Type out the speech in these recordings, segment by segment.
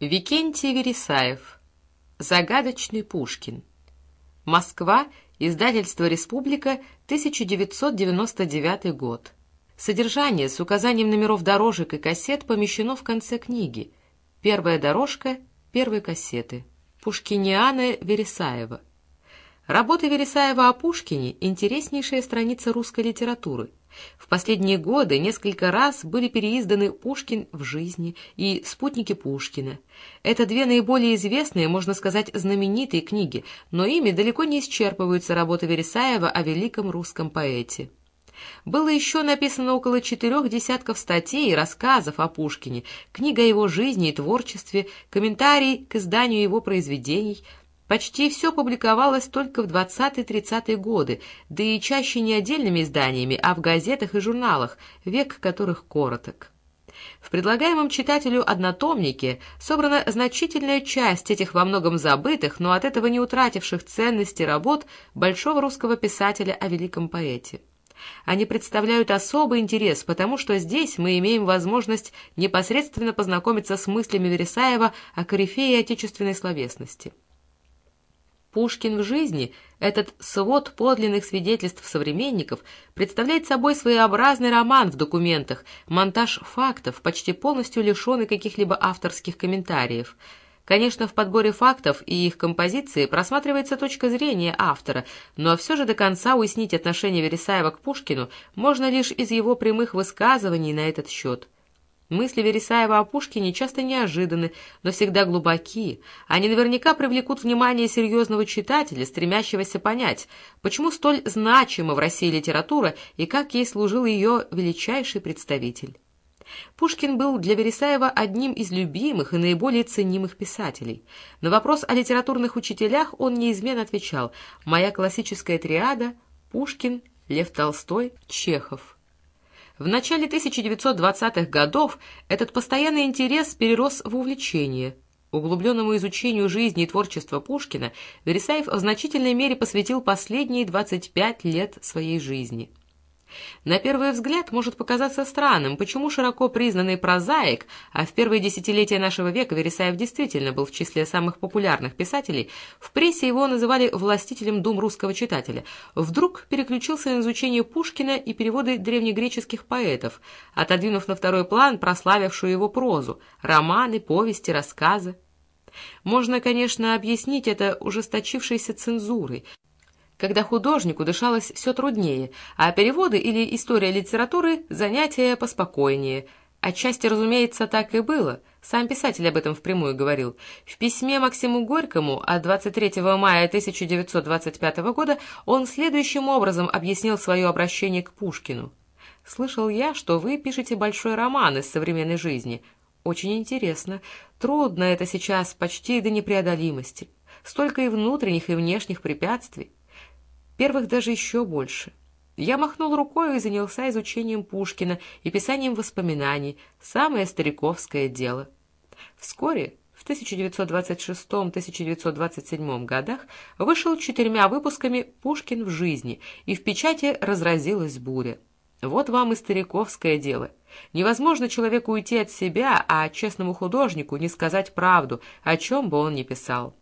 Викентий Вересаев. Загадочный Пушкин. Москва. Издательство «Республика», 1999 год. Содержание с указанием номеров дорожек и кассет помещено в конце книги. Первая дорожка первой кассеты. Пушкиниана Вересаева. Работы Вересаева о Пушкине – интереснейшая страница русской литературы – в последние годы несколько раз были переизданы «Пушкин в жизни» и «Спутники Пушкина». Это две наиболее известные, можно сказать, знаменитые книги, но ими далеко не исчерпываются работы Вересаева о великом русском поэте. Было еще написано около четырех десятков статей и рассказов о Пушкине, книга о его жизни и творчестве, комментарий к изданию его произведений – Почти все публиковалось только в 20-30-е годы, да и чаще не отдельными изданиями, а в газетах и журналах, век которых короток. В предлагаемом читателю однотомнике собрана значительная часть этих во многом забытых, но от этого не утративших ценности работ большого русского писателя о великом поэте. Они представляют особый интерес, потому что здесь мы имеем возможность непосредственно познакомиться с мыслями Вересаева о корифее отечественной словесности. Пушкин в жизни, этот свод подлинных свидетельств современников, представляет собой своеобразный роман в документах, монтаж фактов, почти полностью лишенный каких-либо авторских комментариев. Конечно, в подборе фактов и их композиции просматривается точка зрения автора, но все же до конца уяснить отношение Вересаева к Пушкину можно лишь из его прямых высказываний на этот счет – Мысли Вересаева о Пушкине часто неожиданны, но всегда глубоки. Они наверняка привлекут внимание серьезного читателя, стремящегося понять, почему столь значима в России литература и как ей служил ее величайший представитель. Пушкин был для Вересаева одним из любимых и наиболее ценимых писателей. На вопрос о литературных учителях он неизменно отвечал «Моя классическая триада – Пушкин, Лев Толстой, Чехов». В начале 1920-х годов этот постоянный интерес перерос в увлечение. Углубленному изучению жизни и творчества Пушкина Вересаев в значительной мере посвятил последние 25 лет своей жизни. На первый взгляд может показаться странным, почему широко признанный прозаик, а в первые десятилетия нашего века Вересаев действительно был в числе самых популярных писателей, в прессе его называли властителем дум русского читателя, вдруг переключился на изучение Пушкина и переводы древнегреческих поэтов, отодвинув на второй план прославившую его прозу, романы, повести, рассказы. Можно, конечно, объяснить это ужесточившейся цензурой, когда художнику дышалось все труднее, а переводы или история литературы – занятия поспокойнее. Отчасти, разумеется, так и было. Сам писатель об этом впрямую говорил. В письме Максиму Горькому от 23 мая 1925 года он следующим образом объяснил свое обращение к Пушкину. «Слышал я, что вы пишете большой роман из современной жизни. Очень интересно. Трудно это сейчас почти до непреодолимости. Столько и внутренних, и внешних препятствий первых даже еще больше. Я махнул рукой и занялся изучением Пушкина и писанием воспоминаний, самое стариковское дело. Вскоре, в 1926-1927 годах, вышел четырьмя выпусками «Пушкин в жизни», и в печати разразилась буря. Вот вам и стариковское дело. Невозможно человеку уйти от себя, а честному художнику не сказать правду, о чем бы он ни писал.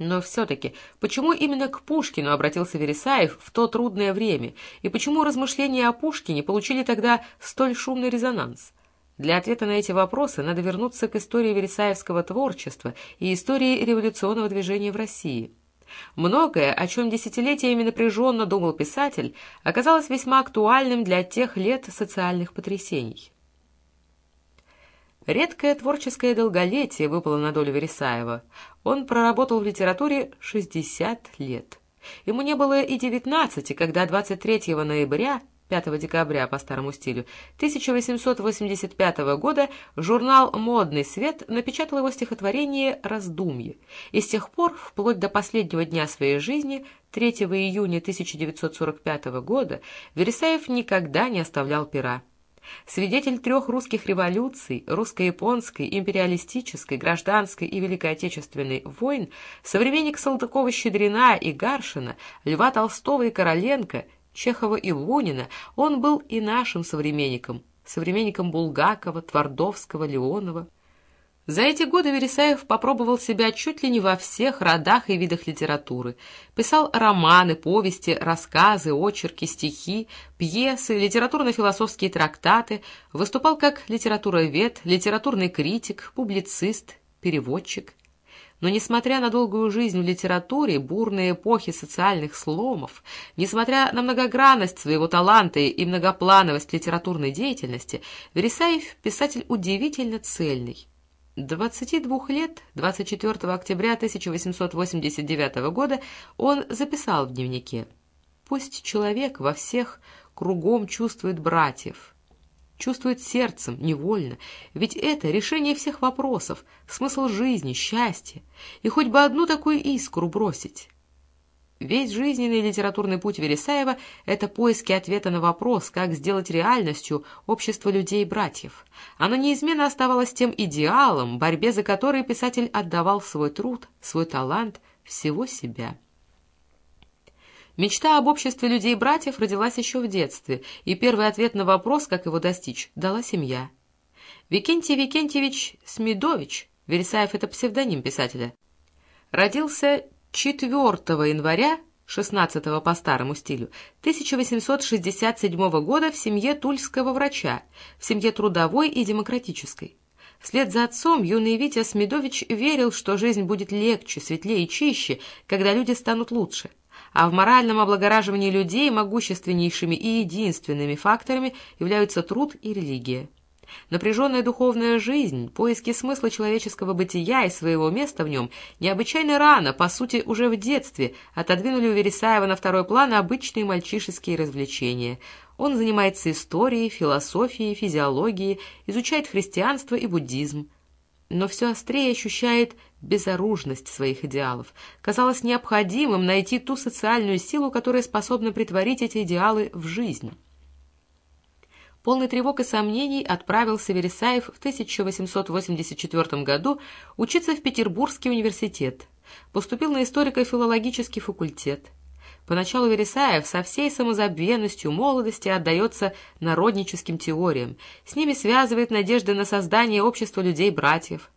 Но все-таки, почему именно к Пушкину обратился Вересаев в то трудное время, и почему размышления о Пушкине получили тогда столь шумный резонанс? Для ответа на эти вопросы надо вернуться к истории вересаевского творчества и истории революционного движения в России. Многое, о чем десятилетиями напряженно думал писатель, оказалось весьма актуальным для тех лет социальных потрясений. Редкое творческое долголетие выпало на долю Вересаева. Он проработал в литературе 60 лет. Ему не было и 19, когда 23 ноября 5 декабря по старому стилю 1885 года журнал «Модный свет» напечатал его стихотворение «Раздумье», и с тех пор, вплоть до последнего дня своей жизни, 3 июня 1945 года, Вересаев никогда не оставлял пера. Свидетель трех русских революций, русско-японской, империалистической, гражданской и Великой Отечественной войн, современник Салтыкова-Щедрина и Гаршина, Льва Толстого и Короленко, Чехова и Лунина, он был и нашим современником, современником Булгакова, Твардовского, Леонова. За эти годы Вересаев попробовал себя чуть ли не во всех родах и видах литературы. Писал романы, повести, рассказы, очерки, стихи, пьесы, литературно-философские трактаты, выступал как литературовед, литературный критик, публицист, переводчик. Но, несмотря на долгую жизнь в литературе, бурные эпохи социальных сломов, несмотря на многогранность своего таланта и многоплановость литературной деятельности, Вересаев – писатель удивительно цельный. 22 лет, 24 октября 1889 года, он записал в дневнике «Пусть человек во всех кругом чувствует братьев, чувствует сердцем, невольно, ведь это решение всех вопросов, смысл жизни, счастье, и хоть бы одну такую искру бросить». Весь жизненный литературный путь Вересаева — это поиски ответа на вопрос, как сделать реальностью общество людей-братьев. Оно неизменно оставалось тем идеалом, борьбе за который писатель отдавал свой труд, свой талант, всего себя. Мечта об обществе людей-братьев родилась еще в детстве, и первый ответ на вопрос, как его достичь, дала семья. Викентий Викентьевич Смедович, Вересаев — это псевдоним писателя, родился 4 января 16 по старому стилю 1867 года в семье тульского врача, в семье трудовой и демократической. Вслед за отцом юный Витя Смедович верил, что жизнь будет легче, светлее и чище, когда люди станут лучше. А в моральном облагораживании людей могущественнейшими и единственными факторами являются труд и религия. Напряженная духовная жизнь, поиски смысла человеческого бытия и своего места в нем необычайно рано, по сути, уже в детстве, отодвинули у Вересаева на второй план обычные мальчишеские развлечения. Он занимается историей, философией, физиологией, изучает христианство и буддизм. Но все острее ощущает безоружность своих идеалов. Казалось необходимым найти ту социальную силу, которая способна притворить эти идеалы в жизнь. Полный тревог и сомнений отправился Вересаев в 1884 году учиться в Петербургский университет. Поступил на историко-филологический факультет. Поначалу Вересаев со всей самозабвенностью молодости отдается народническим теориям, с ними связывает надежды на создание общества людей-братьев,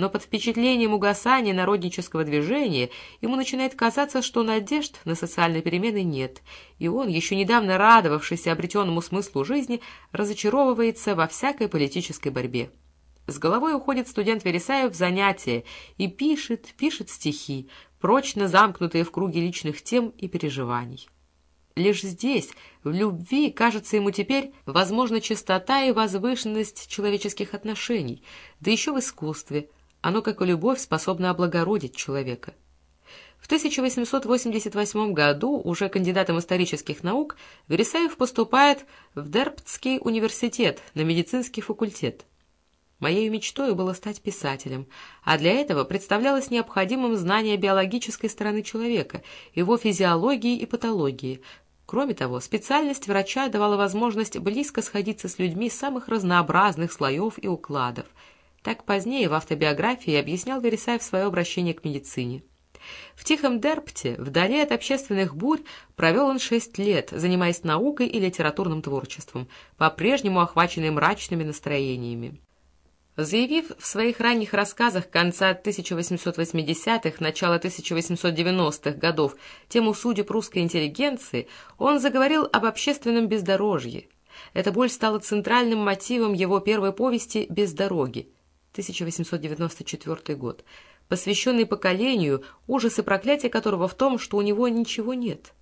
но под впечатлением угасания народнического движения ему начинает казаться, что надежд на социальные перемены нет, и он, еще недавно радовавшийся обретенному смыслу жизни, разочаровывается во всякой политической борьбе. С головой уходит студент Вересаев в занятия и пишет, пишет стихи, прочно замкнутые в круге личных тем и переживаний. Лишь здесь, в любви, кажется ему теперь, возможна чистота и возвышенность человеческих отношений, да еще в искусстве – оно, как и любовь, способно облагородить человека. В 1888 году, уже кандидатом исторических наук, Вересаев поступает в Дерптский университет на медицинский факультет. Моей мечтой было стать писателем, а для этого представлялось необходимым знание биологической стороны человека, его физиологии и патологии. Кроме того, специальность врача давала возможность близко сходиться с людьми самых разнообразных слоев и укладов – так позднее в автобиографии объяснял Вересаев свое обращение к медицине. В Тихом Дерпте, вдали от общественных бурь, провел он шесть лет, занимаясь наукой и литературным творчеством, по-прежнему охваченный мрачными настроениями. Заявив в своих ранних рассказах конца 1880-х, начала 1890-х годов тему судеб русской интеллигенции, он заговорил об общественном бездорожье. Эта боль стала центральным мотивом его первой повести «Без дороги», 1894 год, посвященный поколению, ужасы проклятия которого в том, что у него ничего нет.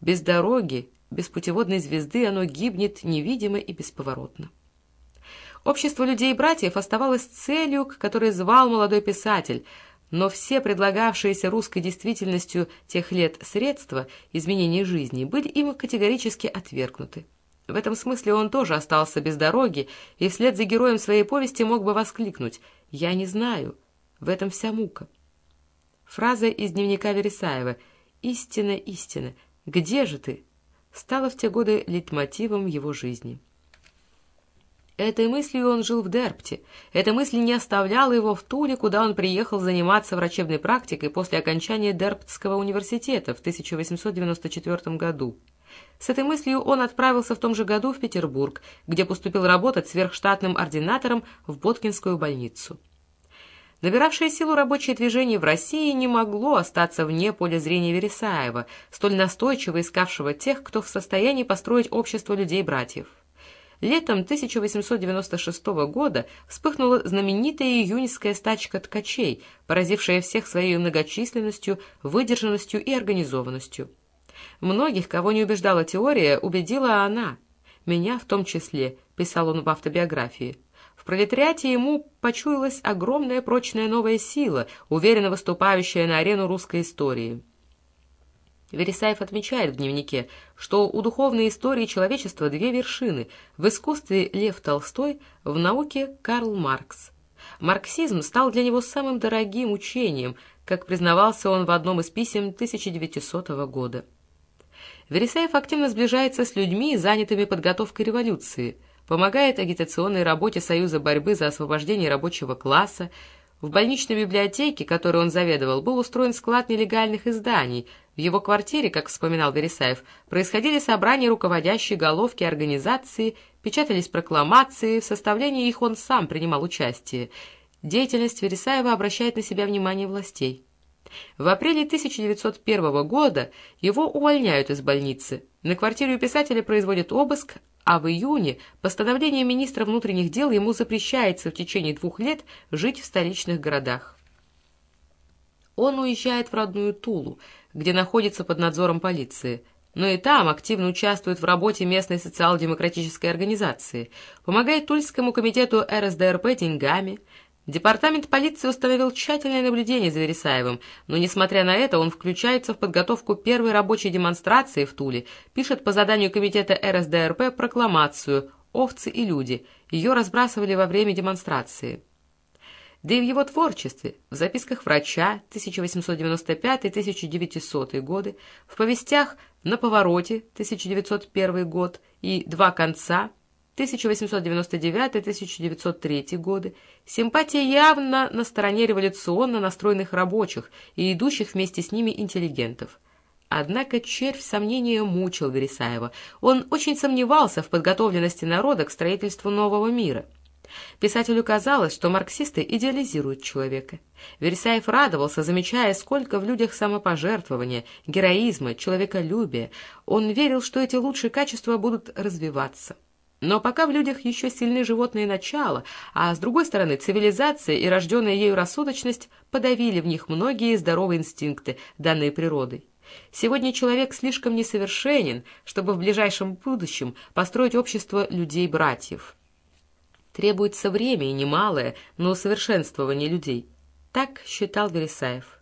Без дороги, без путеводной звезды оно гибнет невидимо и бесповоротно. Общество людей-братьев оставалось целью, к которой звал молодой писатель, но все предлагавшиеся русской действительностью тех лет средства изменения жизни были им категорически отвергнуты. В этом смысле он тоже остался без дороги, и вслед за героем своей повести мог бы воскликнуть «Я не знаю, в этом вся мука». Фраза из дневника Вересаева «Истина, истина, где же ты?» стала в те годы лейтмотивом его жизни. Этой мыслью он жил в Дерпте. Эта мысль не оставляла его в Туле, куда он приехал заниматься врачебной практикой после окончания Дерптского университета в 1894 году. С этой мыслью он отправился в том же году в Петербург, где поступил работать сверхштатным ординатором в Боткинскую больницу. Набиравшее силу рабочее движение в России не могло остаться вне поля зрения Вересаева, столь настойчиво искавшего тех, кто в состоянии построить общество людей-братьев. Летом 1896 года вспыхнула знаменитая июньская стачка ткачей, поразившая всех своей многочисленностью, выдержанностью и организованностью. Многих, кого не убеждала теория, убедила она. Меня в том числе, писал он в автобиографии. В пролетариате ему почуялась огромная прочная новая сила, уверенно выступающая на арену русской истории. Вересаев отмечает в дневнике, что у духовной истории человечества две вершины – в искусстве Лев Толстой, в науке Карл Маркс. Марксизм стал для него самым дорогим учением, как признавался он в одном из писем 1900 года. Вересаев активно сближается с людьми, занятыми подготовкой революции, помогает агитационной работе Союза борьбы за освобождение рабочего класса, в больничной библиотеке, которой он заведовал, был устроен склад нелегальных изданий. В его квартире, как вспоминал Вересаев, происходили собрания руководящей головки организации, печатались прокламации, в составлении их он сам принимал участие. Деятельность Вересаева обращает на себя внимание властей. В апреле 1901 года его увольняют из больницы. На квартире у писателя производят обыск, а в июне постановлением министра внутренних дел ему запрещается в течение двух лет жить в столичных городах. Он уезжает в родную Тулу, где находится под надзором полиции, но и там активно участвует в работе местной социал-демократической организации, помогает Тульскому комитету РСДРП деньгами, Департамент полиции установил тщательное наблюдение за Вересаевым, но, несмотря на это, он включается в подготовку первой рабочей демонстрации в Туле, пишет по заданию комитета РСДРП прокламацию «Овцы и люди». Ее разбрасывали во время демонстрации. Да и в его творчестве, в записках врача 1895-1900 годы, в повестях «На повороте» 1901 год и «Два конца» 1899-1903 годы, симпатия явно на стороне революционно настроенных рабочих и идущих вместе с ними интеллигентов. Однако червь сомнения мучил Вересаева. Он очень сомневался в подготовленности народа к строительству нового мира. Писателю казалось, что марксисты идеализируют человека. Вересаев радовался, замечая, сколько в людях самопожертвования, героизма, человеколюбия. Он верил, что эти лучшие качества будут развиваться. Но пока в людях еще сильны животные начала, а с другой стороны цивилизация и рожденная ею рассудочность подавили в них многие здоровые инстинкты, данные природой. Сегодня человек слишком несовершенен, чтобы в ближайшем будущем построить общество людей-братьев. Требуется время и немалое на усовершенствование людей. Так считал Вересаев.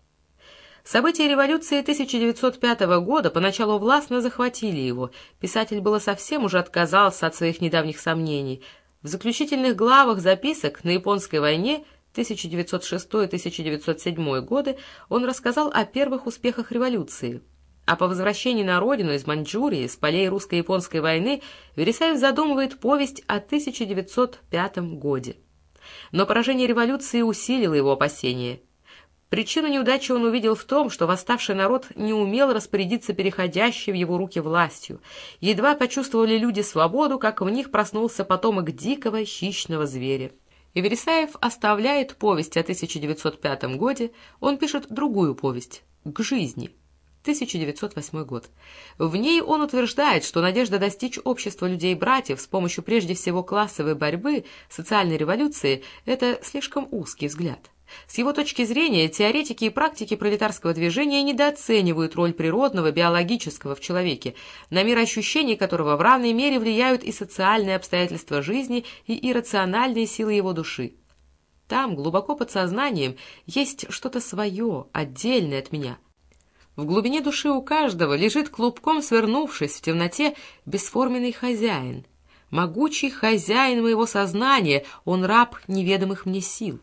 События революции 1905 года поначалу властно захватили его. Писатель было совсем уже отказался от своих недавних сомнений. В заключительных главах записок на японской войне 1906-1907 годы он рассказал о первых успехах революции. А по возвращении на родину из Маньчжурии, с полей русско-японской войны, Вересаев задумывает повесть о 1905 годе. Но поражение революции усилило его опасения – Причину неудачи он увидел в том, что восставший народ не умел распорядиться переходящей в его руки властью. Едва почувствовали люди свободу, как в них проснулся потомок дикого хищного зверя. И Вересаев оставляет повесть о 1905 годе, он пишет другую повесть «К жизни». 1908 год. В ней он утверждает, что надежда достичь общества людей-братьев с помощью прежде всего классовой борьбы, социальной революции – это слишком узкий взгляд. С его точки зрения, теоретики и практики пролетарского движения недооценивают роль природного, биологического в человеке, на мир ощущений которого в равной мере влияют и социальные обстоятельства жизни, и иррациональные силы его души. Там, глубоко под сознанием, есть что-то свое, отдельное от меня. В глубине души у каждого лежит клубком, свернувшись в темноте, бесформенный хозяин. Могучий хозяин моего сознания, он раб неведомых мне сил.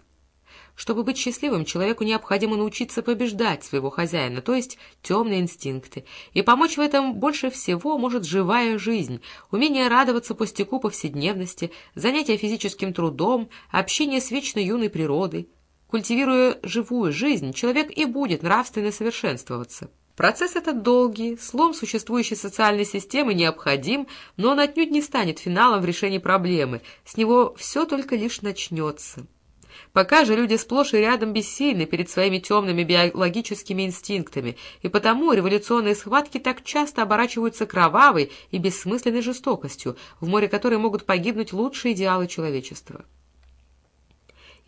Чтобы быть счастливым, человеку необходимо научиться побеждать своего хозяина, то есть темные инстинкты. И помочь в этом больше всего может живая жизнь, умение радоваться пустяку повседневности, занятия физическим трудом, общение с вечно юной природой. Культивируя живую жизнь, человек и будет нравственно совершенствоваться. Процесс этот долгий, слом существующей социальной системы необходим, но он отнюдь не станет финалом в решении проблемы, с него все только лишь начнется. Пока же люди сплошь и рядом бессильны перед своими темными биологическими инстинктами, и потому революционные схватки так часто оборачиваются кровавой и бессмысленной жестокостью, в море которой могут погибнуть лучшие идеалы человечества.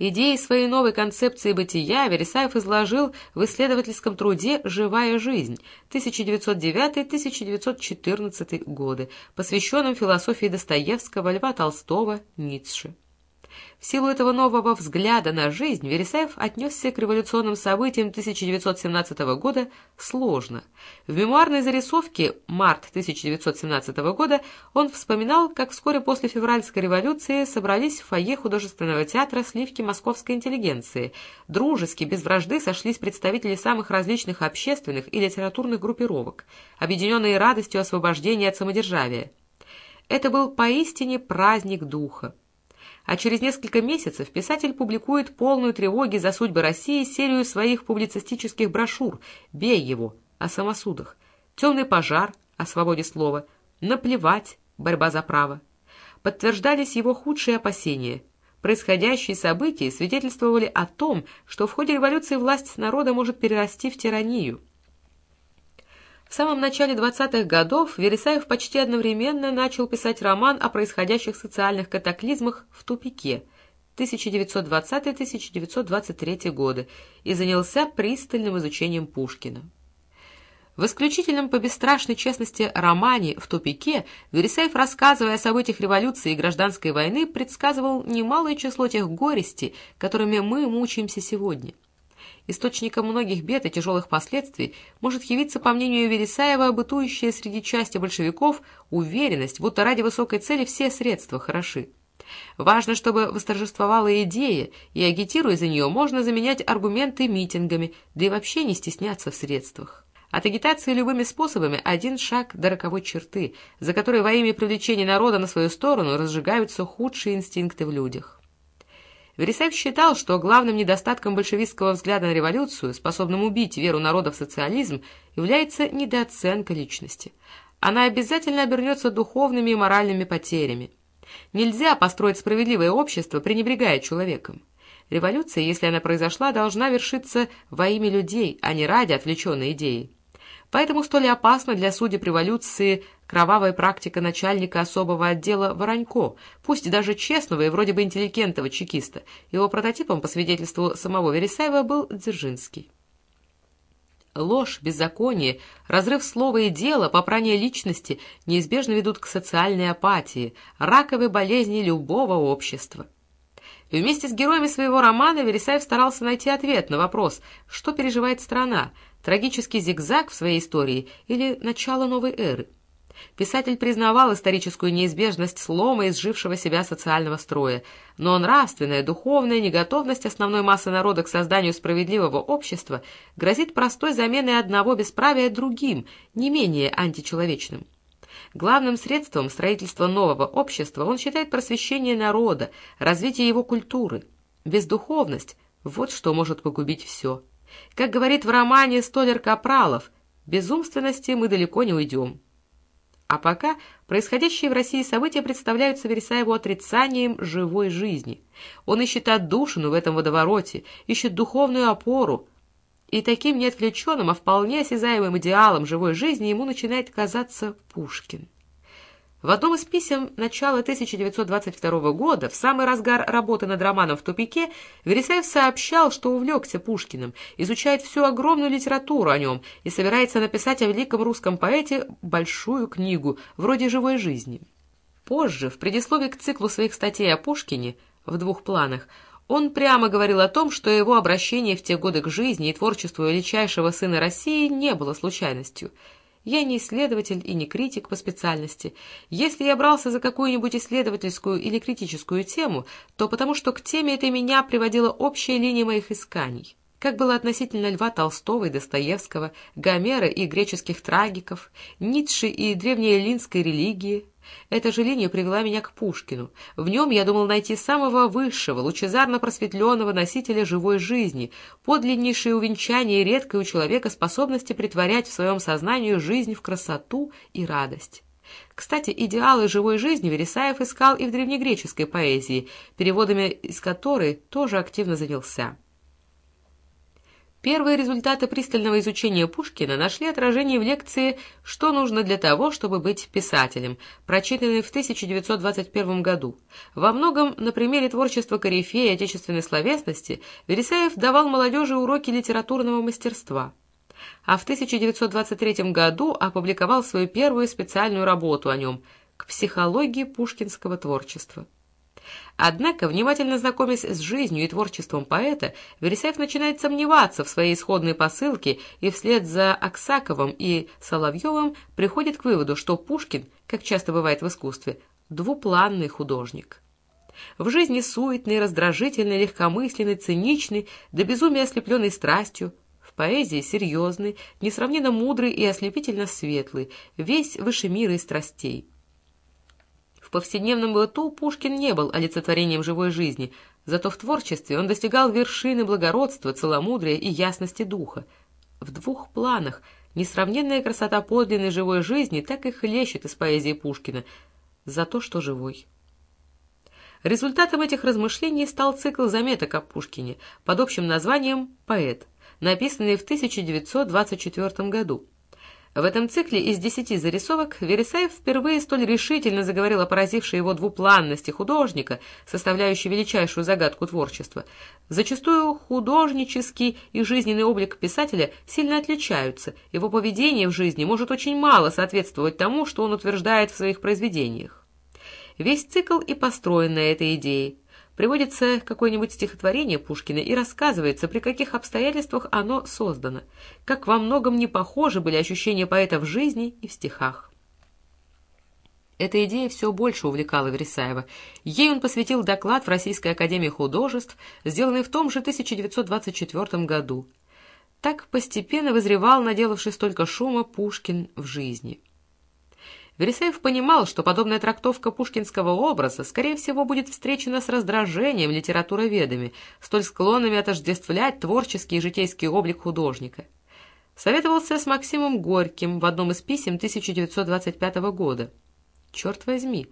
Идеи своей новой концепции бытия Вересаев изложил в исследовательском труде «Живая жизнь» 1909-1914 годы, посвященном философии Достоевского, Льва Толстого, Ницше. В силу этого нового взгляда на жизнь Вересаев отнесся к революционным событиям 1917 года сложно. В мемуарной зарисовке «Март 1917 года» он вспоминал, как вскоре после февральской революции собрались в фойе художественного театра сливки московской интеллигенции. Дружески, без вражды сошлись представители самых различных общественных и литературных группировок, объединенные радостью освобождения от самодержавия. Это был поистине праздник духа а через несколько месяцев писатель публикует полную тревоги за судьбы России серию своих публицистических брошюр «Бей его» о самосудах, «Темный пожар» о свободе слова, «Наплевать» борьба за право. Подтверждались его худшие опасения. Происходящие события свидетельствовали о том, что в ходе революции власть народа может перерасти в тиранию – в самом начале 20-х годов Вересаев почти одновременно начал писать роман о происходящих социальных катаклизмах в тупике 1920-1923 годы и занялся пристальным изучением Пушкина. В исключительном по бесстрашной честности романе «В тупике» Вересаев, рассказывая о событиях революции и гражданской войны, предсказывал немалое число тех горестей, которыми мы мучаемся сегодня – Источником многих бед и тяжелых последствий может явиться, по мнению Вересаева, бытующая среди части большевиков уверенность, будто ради высокой цели все средства хороши. Важно, чтобы восторжествовала идея, и, агитируя за нее, можно заменять аргументы митингами, да и вообще не стесняться в средствах. От агитации любыми способами один шаг до роковой черты, за которой во имя привлечения народа на свою сторону разжигаются худшие инстинкты в людях. Вересаев считал, что главным недостатком большевистского взгляда на революцию, способным убить веру народа в социализм, является недооценка личности. Она обязательно обернется духовными и моральными потерями. Нельзя построить справедливое общество, пренебрегая человеком. Революция, если она произошла, должна вершиться во имя людей, а не ради отвлеченной идеи. Поэтому столь опасна для судеб революции кровавая практика начальника особого отдела Воронько, пусть даже честного и вроде бы интеллигентного чекиста. Его прототипом, по свидетельству самого Вересаева, был Дзержинский. Ложь, беззаконие, разрыв слова и дела, попрание личности неизбежно ведут к социальной апатии, раковой болезни любого общества. И вместе с героями своего романа Вересаев старался найти ответ на вопрос, что переживает страна, трагический зигзаг в своей истории или начало новой эры. Писатель признавал историческую неизбежность слома изжившего себя социального строя, но нравственная, духовная неготовность основной массы народа к созданию справедливого общества грозит простой заменой одного бесправия другим, не менее античеловечным. Главным средством строительства нового общества он считает просвещение народа, развитие его культуры. Бездуховность – вот что может погубить все. Как говорит в романе Столер Капралов, без умственности мы далеко не уйдем. А пока происходящие в России события представляются Вересаеву отрицанием живой жизни. Он ищет отдушину в этом водовороте, ищет духовную опору, и таким не отвлеченным, а вполне осязаемым идеалом живой жизни ему начинает казаться Пушкин. В одном из писем начала 1922 года, в самый разгар работы над романом «В тупике», Вересаев сообщал, что увлекся Пушкиным, изучает всю огромную литературу о нем и собирается написать о великом русском поэте большую книгу, вроде «Живой жизни». Позже, в предисловии к циклу своих статей о Пушкине, в двух планах, он прямо говорил о том, что его обращение в те годы к жизни и творчеству величайшего сына России не было случайностью – я не исследователь и не критик по специальности. Если я брался за какую-нибудь исследовательскую или критическую тему, то потому что к теме этой меня приводила общая линия моих исканий. Как было относительно Льва Толстого и Достоевского, Гомера и греческих трагиков, Ницше и древнеэллинской религии, эта же линия привела меня к Пушкину. В нем я думал найти самого высшего, лучезарно просветленного носителя живой жизни, подлиннейшее увенчание редкой у человека способности притворять в своем сознании жизнь в красоту и радость. Кстати, идеалы живой жизни Вересаев искал и в древнегреческой поэзии, переводами из которой тоже активно занялся. Первые результаты пристального изучения Пушкина нашли отражение в лекции «Что нужно для того, чтобы быть писателем», прочитанной в 1921 году. Во многом на примере творчества корифея отечественной словесности Вересаев давал молодежи уроки литературного мастерства. А в 1923 году опубликовал свою первую специальную работу о нем «К психологии пушкинского творчества». Однако, внимательно знакомясь с жизнью и творчеством поэта, Вересаев начинает сомневаться в своей исходной посылке и вслед за Аксаковым и Соловьевым приходит к выводу, что Пушкин, как часто бывает в искусстве, двупланный художник. В жизни суетный, раздражительный, легкомысленный, циничный, до безумия ослепленный страстью, в поэзии серьезный, несравненно мудрый и ослепительно светлый, весь выше мира и страстей. Повседневном быту Пушкин не был олицетворением живой жизни, зато в творчестве он достигал вершины благородства, целомудрия и ясности духа. В двух планах несравненная красота подлинной живой жизни так и хлещет из поэзии Пушкина за то, что живой. Результатом этих размышлений стал цикл заметок о Пушкине под общим названием «Поэт», написанный в 1924 году. В этом цикле из десяти зарисовок Вересаев впервые столь решительно заговорил о поразившей его двупланности художника, составляющей величайшую загадку творчества. Зачастую художнический и жизненный облик писателя сильно отличаются, его поведение в жизни может очень мало соответствовать тому, что он утверждает в своих произведениях. Весь цикл и построен на этой идее приводится какое-нибудь стихотворение Пушкина и рассказывается, при каких обстоятельствах оно создано, как во многом не похожи были ощущения поэта в жизни и в стихах. Эта идея все больше увлекала Вересаева. Ей он посвятил доклад в Российской академии художеств, сделанный в том же 1924 году. Так постепенно вызревал, наделавший столько шума, Пушкин в жизни. Вересаев понимал, что подобная трактовка пушкинского образа, скорее всего, будет встречена с раздражением литературоведами, столь склонными отождествлять творческий и житейский облик художника. Советовался с Максимом Горьким в одном из писем 1925 года. «Черт возьми!»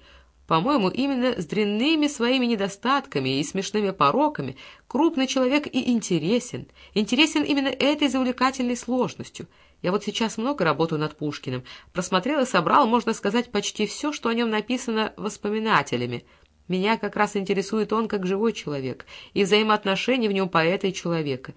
По-моему, именно с дрянными своими недостатками и смешными пороками крупный человек и интересен. Интересен именно этой завлекательной сложностью — я вот сейчас много работаю над Пушкиным, просмотрел и собрал, можно сказать, почти все, что о нем написано воспоминателями. Меня как раз интересует он как живой человек и взаимоотношения в нем поэта и человека.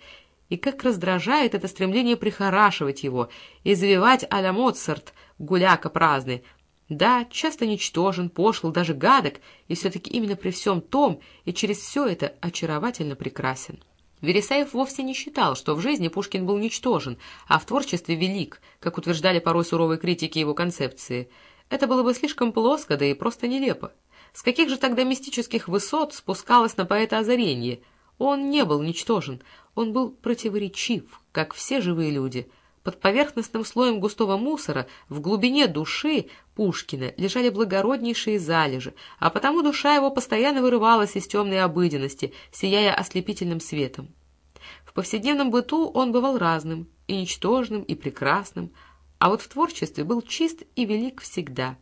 И как раздражает это стремление прихорашивать его, извивать а-ля Моцарт, гуляка праздный. Да, часто ничтожен, пошел, даже гадок, и все-таки именно при всем том и через все это очаровательно прекрасен. Вересаев вовсе не считал, что в жизни Пушкин был ничтожен, а в творчестве велик, как утверждали порой суровые критики его концепции. Это было бы слишком плоско, да и просто нелепо. С каких же тогда мистических высот спускалось на поэта озарение? Он не был ничтожен, он был противоречив, как все живые люди — под поверхностным слоем густого мусора в глубине души Пушкина лежали благороднейшие залежи, а потому душа его постоянно вырывалась из темной обыденности, сияя ослепительным светом. В повседневном быту он бывал разным, и ничтожным, и прекрасным, а вот в творчестве был чист и велик всегда —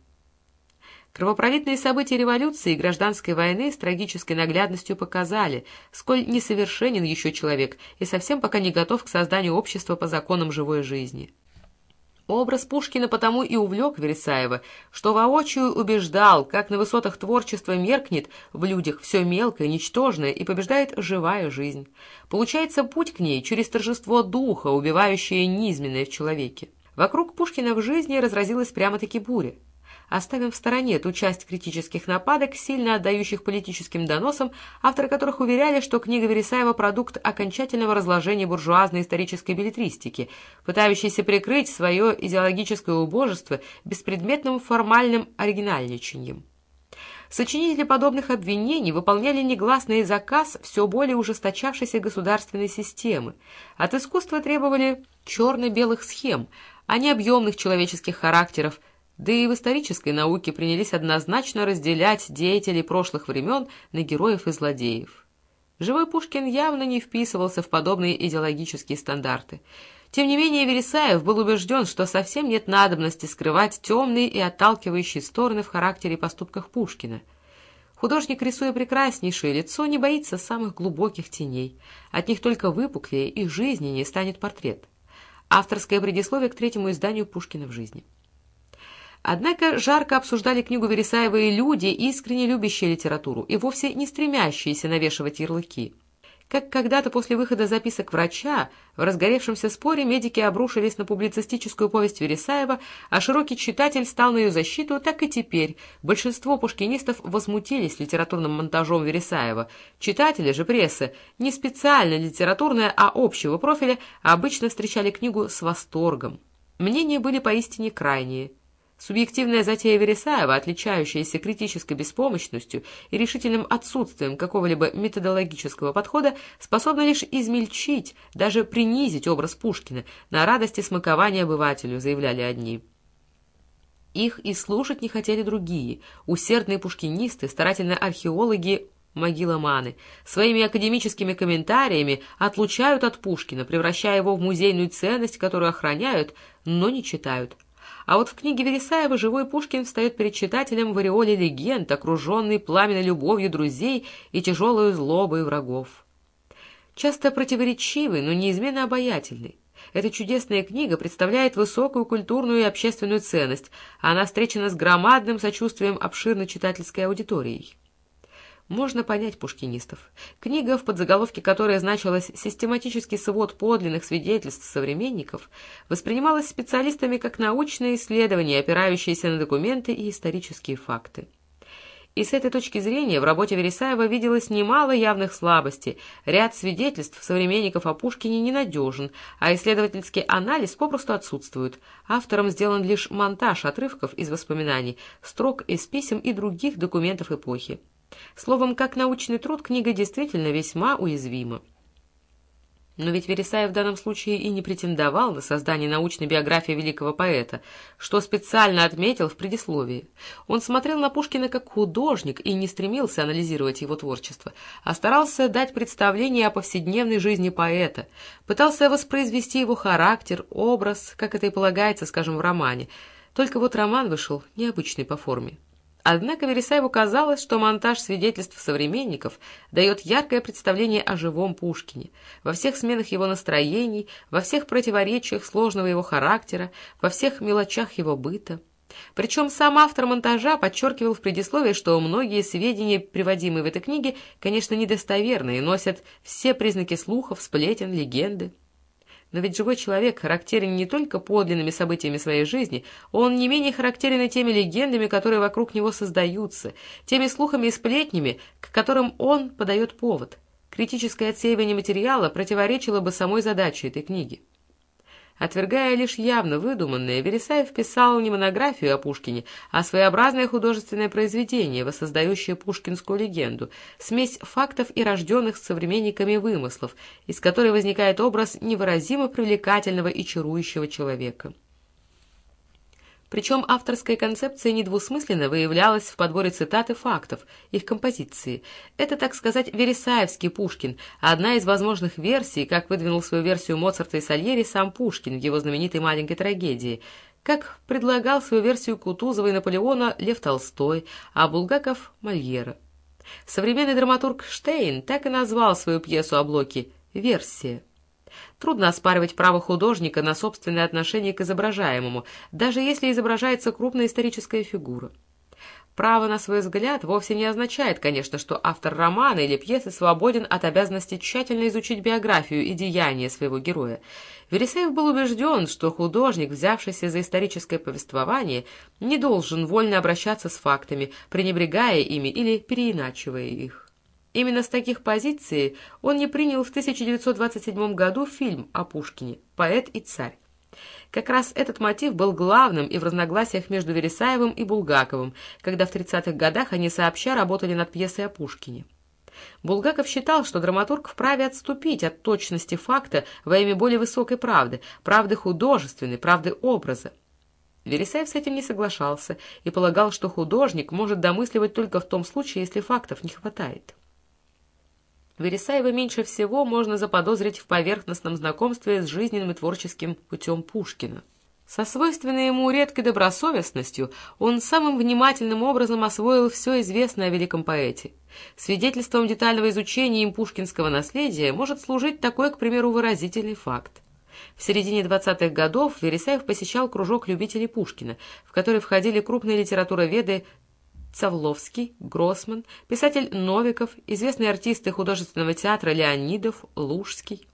Кровопролитные события революции и гражданской войны с трагической наглядностью показали, сколь несовершенен еще человек и совсем пока не готов к созданию общества по законам живой жизни. Образ Пушкина потому и увлек Вересаева, что воочию убеждал, как на высотах творчества меркнет в людях все мелкое, ничтожное и побеждает живая жизнь. Получается путь к ней через торжество духа, убивающее низменное в человеке. Вокруг Пушкина в жизни разразилась прямо-таки буря. Оставим в стороне ту часть критических нападок, сильно отдающих политическим доносам, авторы которых уверяли, что книга Вересаева – продукт окончательного разложения буржуазной исторической билетристики, пытающейся прикрыть свое идеологическое убожество беспредметным формальным оригинальничанием. Сочинители подобных обвинений выполняли негласный заказ все более ужесточавшейся государственной системы. От искусства требовали черно-белых схем, а не объемных человеческих характеров – да и в исторической науке принялись однозначно разделять деятелей прошлых времен на героев и злодеев. Живой Пушкин явно не вписывался в подобные идеологические стандарты. Тем не менее, Вересаев был убежден, что совсем нет надобности скрывать темные и отталкивающие стороны в характере и поступках Пушкина. Художник, рисуя прекраснейшее лицо, не боится самых глубоких теней. От них только выпуклее и жизненнее станет портрет. Авторское предисловие к третьему изданию Пушкина в жизни. Однако жарко обсуждали книгу Вересаева и люди, искренне любящие литературу и вовсе не стремящиеся навешивать ярлыки. Как когда-то после выхода записок врача в разгоревшемся споре медики обрушились на публицистическую повесть Вересаева, а широкий читатель стал на ее защиту, так и теперь большинство пушкинистов возмутились литературным монтажом Вересаева. Читатели же прессы, не специально литературная, а общего профиля, обычно встречали книгу с восторгом. Мнения были поистине крайние – Субъективная затея Вересаева, отличающаяся критической беспомощностью и решительным отсутствием какого-либо методологического подхода, способна лишь измельчить, даже принизить образ Пушкина на радости смакования обывателю, заявляли одни. Их и слушать не хотели другие, усердные пушкинисты, старательные археологи, могиломаны, своими академическими комментариями отлучают от Пушкина, превращая его в музейную ценность, которую охраняют, но не читают. А вот в книге Вересаева живой Пушкин встает перед читателем в ореоле легенд, окруженный пламенной любовью друзей и тяжелой злобой врагов. Часто противоречивый, но неизменно обаятельный. Эта чудесная книга представляет высокую культурную и общественную ценность, а она встречена с громадным сочувствием обширной читательской аудиторией. Можно понять пушкинистов. Книга, в подзаголовке которой значилась «Систематический свод подлинных свидетельств современников», воспринималась специалистами как научное исследование, опирающееся на документы и исторические факты. И с этой точки зрения в работе Вересаева виделось немало явных слабостей. Ряд свидетельств современников о Пушкине ненадежен, а исследовательский анализ попросту отсутствует. Автором сделан лишь монтаж отрывков из воспоминаний, строк из писем и других документов эпохи. Словом, как научный труд, книга действительно весьма уязвима. Но ведь Вересаев в данном случае и не претендовал на создание научной биографии великого поэта, что специально отметил в предисловии. Он смотрел на Пушкина как художник и не стремился анализировать его творчество, а старался дать представление о повседневной жизни поэта, пытался воспроизвести его характер, образ, как это и полагается, скажем, в романе. Только вот роман вышел необычный по форме. Однако Вересаеву казалось, что монтаж свидетельств современников дает яркое представление о живом Пушкине, во всех сменах его настроений, во всех противоречиях сложного его характера, во всех мелочах его быта. Причем сам автор монтажа подчеркивал в предисловии, что многие сведения, приводимые в этой книге, конечно, недостоверны и носят все признаки слухов, сплетен, легенды. Но ведь живой человек характерен не только подлинными событиями своей жизни, он не менее характерен и теми легендами, которые вокруг него создаются, теми слухами и сплетнями, к которым он подает повод. Критическое отсеивание материала противоречило бы самой задаче этой книги. Отвергая лишь явно выдуманное, Вересаев писал не монографию о Пушкине, а своеобразное художественное произведение, воссоздающее пушкинскую легенду, смесь фактов и рожденных с современниками вымыслов, из которой возникает образ невыразимо привлекательного и чарующего человека. Причем авторская концепция недвусмысленно выявлялась в подборе цитат и фактов, их композиции. Это, так сказать, Вересаевский Пушкин, одна из возможных версий, как выдвинул свою версию Моцарта и Сальери сам Пушкин в его знаменитой маленькой трагедии, как предлагал свою версию Кутузова и Наполеона Лев Толстой, а Булгаков — Мольера. Современный драматург Штейн так и назвал свою пьесу о Блоке «Версия». Трудно оспаривать право художника на собственное отношение к изображаемому, даже если изображается крупная историческая фигура. Право на свой взгляд вовсе не означает, конечно, что автор романа или пьесы свободен от обязанности тщательно изучить биографию и деяния своего героя. Вересаев был убежден, что художник, взявшийся за историческое повествование, не должен вольно обращаться с фактами, пренебрегая ими или переиначивая их. Именно с таких позиций он не принял в 1927 году фильм о Пушкине «Поэт и царь». Как раз этот мотив был главным и в разногласиях между Вересаевым и Булгаковым, когда в 30-х годах они сообща работали над пьесой о Пушкине. Булгаков считал, что драматург вправе отступить от точности факта во имя более высокой правды, правды художественной, правды образа. Вересаев с этим не соглашался и полагал, что художник может домысливать только в том случае, если фактов не хватает. Вересаева меньше всего можно заподозрить в поверхностном знакомстве с жизненным и творческим путем Пушкина. Со свойственной ему редкой добросовестностью он самым внимательным образом освоил все известное о великом поэте. Свидетельством детального изучения им пушкинского наследия может служить такой, к примеру, выразительный факт. В середине 20-х годов Вересаев посещал кружок любителей Пушкина, в который входили крупные литературоведы Цавловский, Гроссман, писатель Новиков, известные артисты художественного театра Леонидов, Лужский.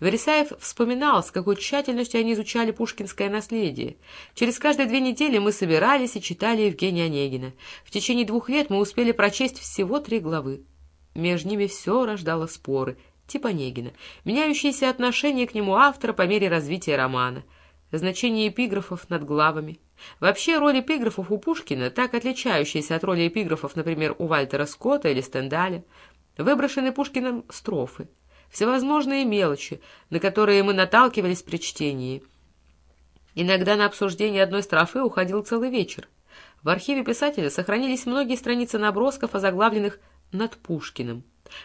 Вересаев вспоминал, с какой тщательностью они изучали пушкинское наследие. Через каждые две недели мы собирались и читали Евгения Онегина. В течение двух лет мы успели прочесть всего три главы. Между ними все рождало споры, типа Онегина, меняющиеся отношения к нему автора по мере развития романа, значение эпиграфов над главами. Вообще, роль эпиграфов у Пушкина, так отличающаяся от роли эпиграфов, например, у Вальтера Скотта или Стендаля, выброшены Пушкиным строфы всевозможные мелочи, на которые мы наталкивались при чтении. Иногда на обсуждение одной строфы уходил целый вечер. В архиве писателя сохранились многие страницы набросков, озаглавленных «Над Пушкиным».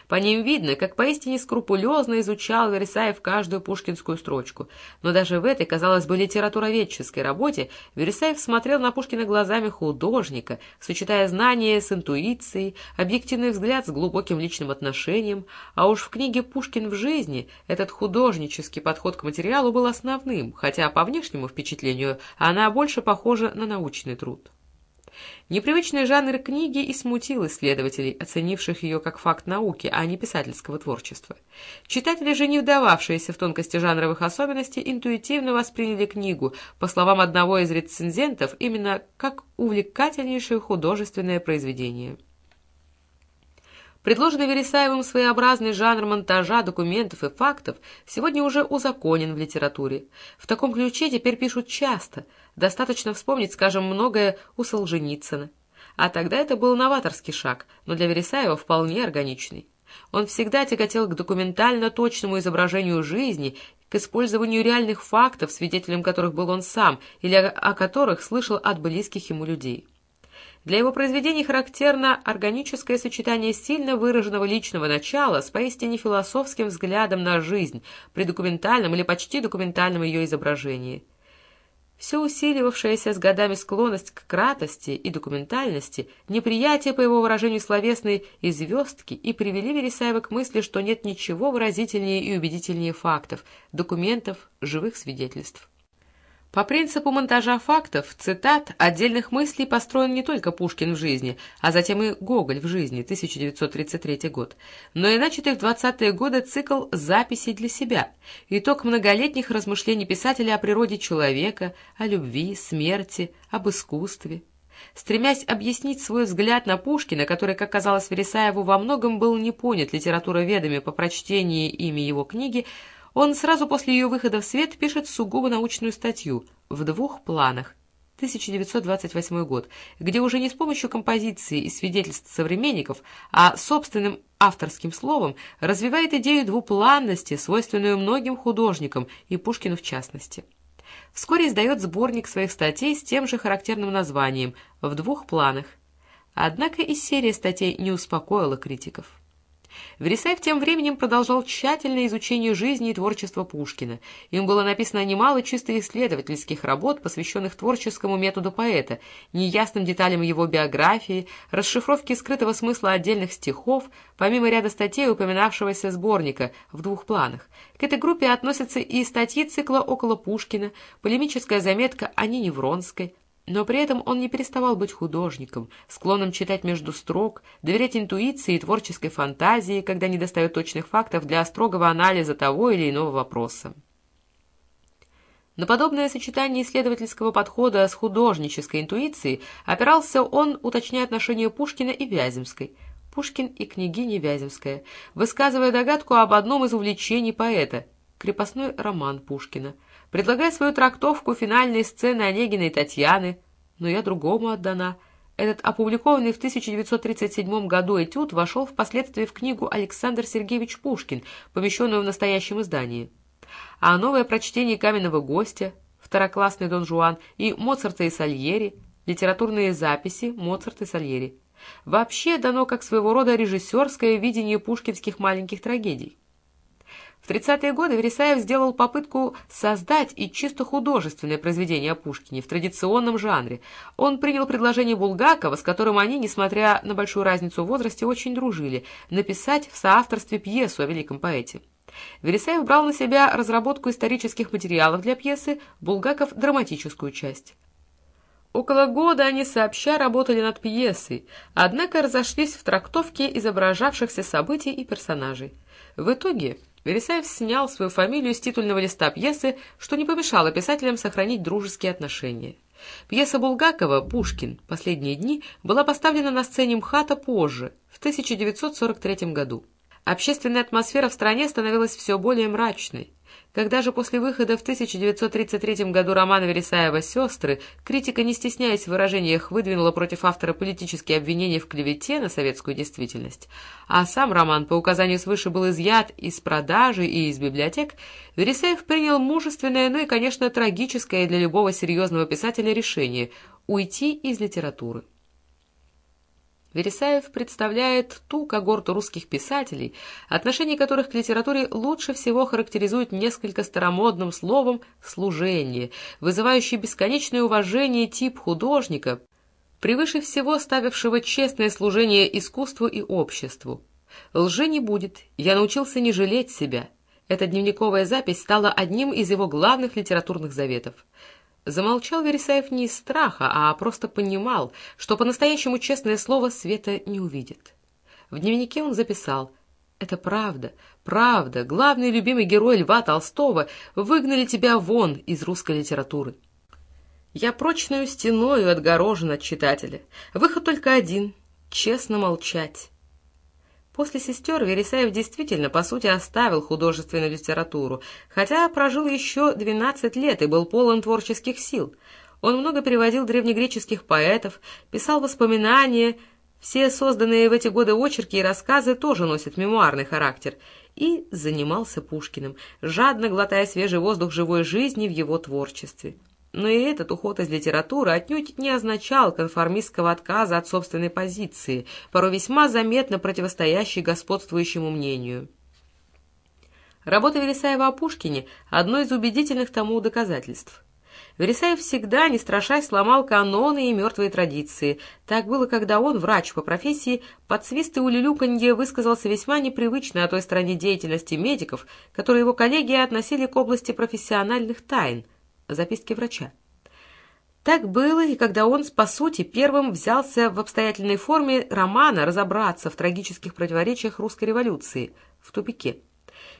По ним видно, как поистине скрупулезно изучал Вересаев каждую пушкинскую строчку. Но даже в этой, казалось бы, литературоведческой работе Вересаев смотрел на Пушкина глазами художника, сочетая знания с интуицией, объективный взгляд с глубоким личным отношением, а уж в книге «Пушкин в жизни» этот художнический подход к материалу был основным, хотя по внешнему впечатлению она больше похожа на научный труд. Непривычный жанр книги и смутил исследователей, оценивших ее как факт науки, а не писательского творчества. Читатели же, не вдававшиеся в тонкости жанровых особенностей, интуитивно восприняли книгу, по словам одного из рецензентов, именно как увлекательнейшее художественное произведение. Предложенный Вересаевым своеобразный жанр монтажа документов и фактов сегодня уже узаконен в литературе. В таком ключе теперь пишут часто. Достаточно вспомнить, скажем, многое у Солженицына. А тогда это был новаторский шаг, но для Вересаева вполне органичный. Он всегда тяготел к документально точному изображению жизни, к использованию реальных фактов, свидетелем которых был он сам, или о которых слышал от близких ему людей. Для его произведений характерно органическое сочетание сильно выраженного личного начала с поистине философским взглядом на жизнь при документальном или почти документальном ее изображении. Все усиливавшаяся с годами склонность к кратости и документальности, неприятие, по его выражению словесной, и звездки и привели Вересаева к мысли, что нет ничего выразительнее и убедительнее фактов, документов, живых свидетельств. По принципу монтажа фактов, цитат, отдельных мыслей построен не только Пушкин в жизни, а затем и Гоголь в жизни, 1933 год, но и начатый в 20-е годы цикл записей для себя, итог многолетних размышлений писателя о природе человека, о любви, смерти, об искусстве. Стремясь объяснить свой взгляд на Пушкина, который, как казалось Вересаеву, во многом был не понят литературоведами по прочтении ими его книги, он сразу после ее выхода в свет пишет сугубо научную статью в двух планах 1928 год, где уже не с помощью композиции и свидетельств современников, а собственным авторским словом развивает идею двупланности, свойственную многим художникам и Пушкину в частности. Вскоре издает сборник своих статей с тем же характерным названием «В двух планах». Однако и серия статей не успокоила критиков. Вересаев тем временем продолжал тщательное изучение жизни и творчества Пушкина. Им было написано немало чисто исследовательских работ, посвященных творческому методу поэта, неясным деталям его биографии, расшифровке скрытого смысла отдельных стихов, помимо ряда статей упоминавшегося сборника в двух планах. К этой группе относятся и статьи цикла «Около Пушкина», полемическая заметка о Нине Вронской, но при этом он не переставал быть художником, склонным читать между строк, доверять интуиции и творческой фантазии, когда не достает точных фактов для строгого анализа того или иного вопроса. На подобное сочетание исследовательского подхода с художнической интуицией опирался он, уточняя отношения Пушкина и Вяземской, Пушкин и княгиня Вяземская, высказывая догадку об одном из увлечений поэта — крепостной роман Пушкина — предлагая свою трактовку финальной сцены Онегина и Татьяны, но я другому отдана. Этот опубликованный в 1937 году этюд вошел впоследствии в книгу Александр Сергеевич Пушкин, помещенную в настоящем издании. А новое прочтение «Каменного гостя», второклассный Дон Жуан и Моцарта и Сальери, литературные записи Моцарта и Сальери, вообще дано как своего рода режиссерское видение пушкинских маленьких трагедий. В 30-е годы Вересаев сделал попытку создать и чисто художественное произведение о Пушкине в традиционном жанре. Он принял предложение Булгакова, с которым они, несмотря на большую разницу в возрасте, очень дружили, написать в соавторстве пьесу о великом поэте. Вересаев брал на себя разработку исторических материалов для пьесы, Булгаков — драматическую часть. Около года они сообща работали над пьесой, однако разошлись в трактовке изображавшихся событий и персонажей. В итоге Вересаев снял свою фамилию с титульного листа пьесы, что не помешало писателям сохранить дружеские отношения. Пьеса Булгакова «Пушкин. Последние дни» была поставлена на сцене МХАТа позже, в 1943 году. Общественная атмосфера в стране становилась все более мрачной. Когда же после выхода в 1933 году романа Вересаева «Сестры» критика, не стесняясь в выражениях, выдвинула против автора политические обвинения в клевете на советскую действительность, а сам роман по указанию свыше был изъят из продажи и из библиотек, Вересаев принял мужественное, ну и, конечно, трагическое для любого серьезного писателя решение – уйти из литературы. Вересаев представляет ту когорту русских писателей, отношение которых к литературе лучше всего характеризует несколько старомодным словом «служение», вызывающий бесконечное уважение тип художника, превыше всего ставившего честное служение искусству и обществу. Лжи не будет, я научился не жалеть себя. Эта дневниковая запись стала одним из его главных литературных заветов. Замолчал Вересаев не из страха, а просто понимал, что по-настоящему честное слово Света не увидит. В дневнике он записал «Это правда, правда, главный любимый герой Льва Толстого выгнали тебя вон из русской литературы». Я прочную стеною отгорожен от читателя. Выход только один — честно молчать. После «Сестер» Вересаев действительно, по сути, оставил художественную литературу, хотя прожил еще 12 лет и был полон творческих сил. Он много переводил древнегреческих поэтов, писал воспоминания, все созданные в эти годы очерки и рассказы тоже носят мемуарный характер, и занимался Пушкиным, жадно глотая свежий воздух живой жизни в его творчестве. Но и этот уход из литературы отнюдь не означал конформистского отказа от собственной позиции, порой весьма заметно противостоящей господствующему мнению. Работа Вересаева о Пушкине – одно из убедительных тому доказательств. Вересаев всегда, не страшась, сломал каноны и мертвые традиции. Так было, когда он, врач по профессии, под свист и улюлюканье высказался весьма непривычно о той стороне деятельности медиков, которые его коллеги относили к области профессиональных тайн – записки врача. Так было и когда он, по сути, первым взялся в обстоятельной форме романа разобраться в трагических противоречиях русской революции в тупике.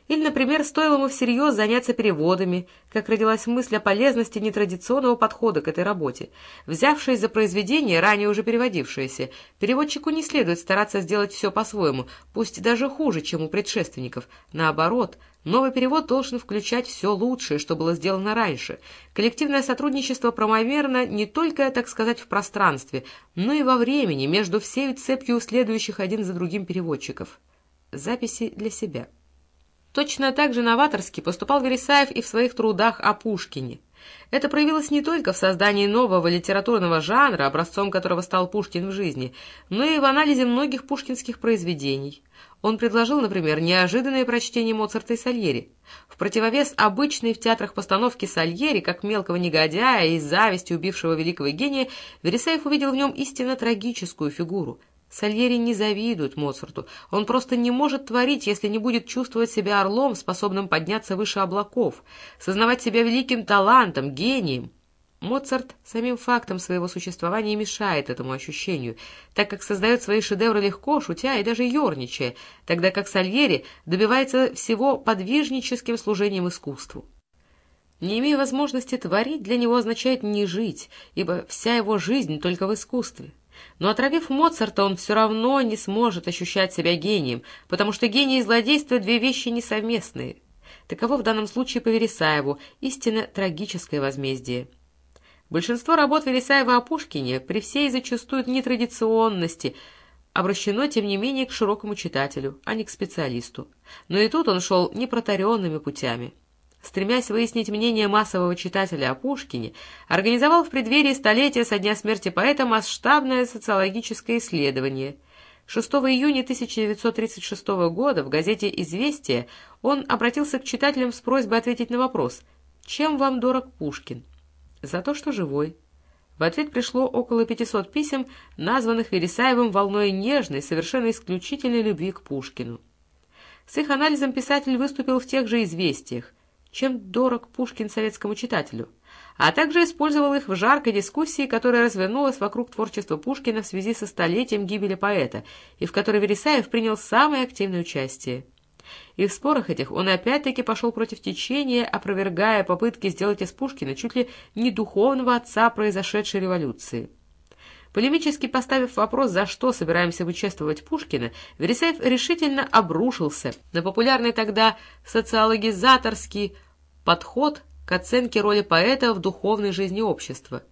Или, например, стоило ему всерьез заняться переводами, как родилась мысль о полезности нетрадиционного подхода к этой работе. Взявшись за произведение, ранее уже переводившееся, переводчику не следует стараться сделать все по-своему, пусть даже хуже, чем у предшественников. Наоборот, новый перевод должен включать все лучшее, что было сделано раньше. Коллективное сотрудничество правомерно не только, так сказать, в пространстве, но и во времени между всей цепью следующих один за другим переводчиков. Записи для себя. Точно так же новаторски поступал Вересаев и в своих трудах о Пушкине. Это проявилось не только в создании нового литературного жанра, образцом которого стал Пушкин в жизни, но и в анализе многих пушкинских произведений. Он предложил, например, неожиданное прочтение Моцарта и Сальери. В противовес обычной в театрах постановке Сальери, как мелкого негодяя и зависти убившего великого гения, Вересаев увидел в нем истинно трагическую фигуру – Сальери не завидует Моцарту. Он просто не может творить, если не будет чувствовать себя орлом, способным подняться выше облаков, сознавать себя великим талантом, гением. Моцарт самим фактом своего существования мешает этому ощущению, так как создает свои шедевры легко, шутя и даже ерничая, тогда как Сальери добивается всего подвижническим служением искусству. Не имея возможности творить, для него означает не жить, ибо вся его жизнь только в искусстве. Но отравив Моцарта, он все равно не сможет ощущать себя гением, потому что гений и злодейство — две вещи несовместные. Таково в данном случае по Вересаеву истинно трагическое возмездие. Большинство работ Вересаева о Пушкине при всей зачастую нетрадиционности обращено, тем не менее, к широкому читателю, а не к специалисту. Но и тут он шел непротаренными путями. Стремясь выяснить мнение массового читателя о Пушкине, организовал в преддверии столетия со дня смерти поэта масштабное социологическое исследование. 6 июня 1936 года в газете «Известия» он обратился к читателям с просьбой ответить на вопрос «Чем вам дорог Пушкин?» «За то, что живой». В ответ пришло около 500 писем, названных Вересаевым волной нежной, совершенно исключительной любви к Пушкину. С их анализом писатель выступил в тех же «Известиях», чем дорог Пушкин советскому читателю, а также использовал их в жаркой дискуссии, которая развернулась вокруг творчества Пушкина в связи со столетием гибели поэта, и в которой Вересаев принял самое активное участие. И в спорах этих он опять-таки пошел против течения, опровергая попытки сделать из Пушкина чуть ли не духовного отца произошедшей революции. Полемически поставив вопрос, за что собираемся вычествовать Пушкина, Вересаев решительно обрушился на популярный тогда социологизаторский подход к оценке роли поэта в духовной жизни общества.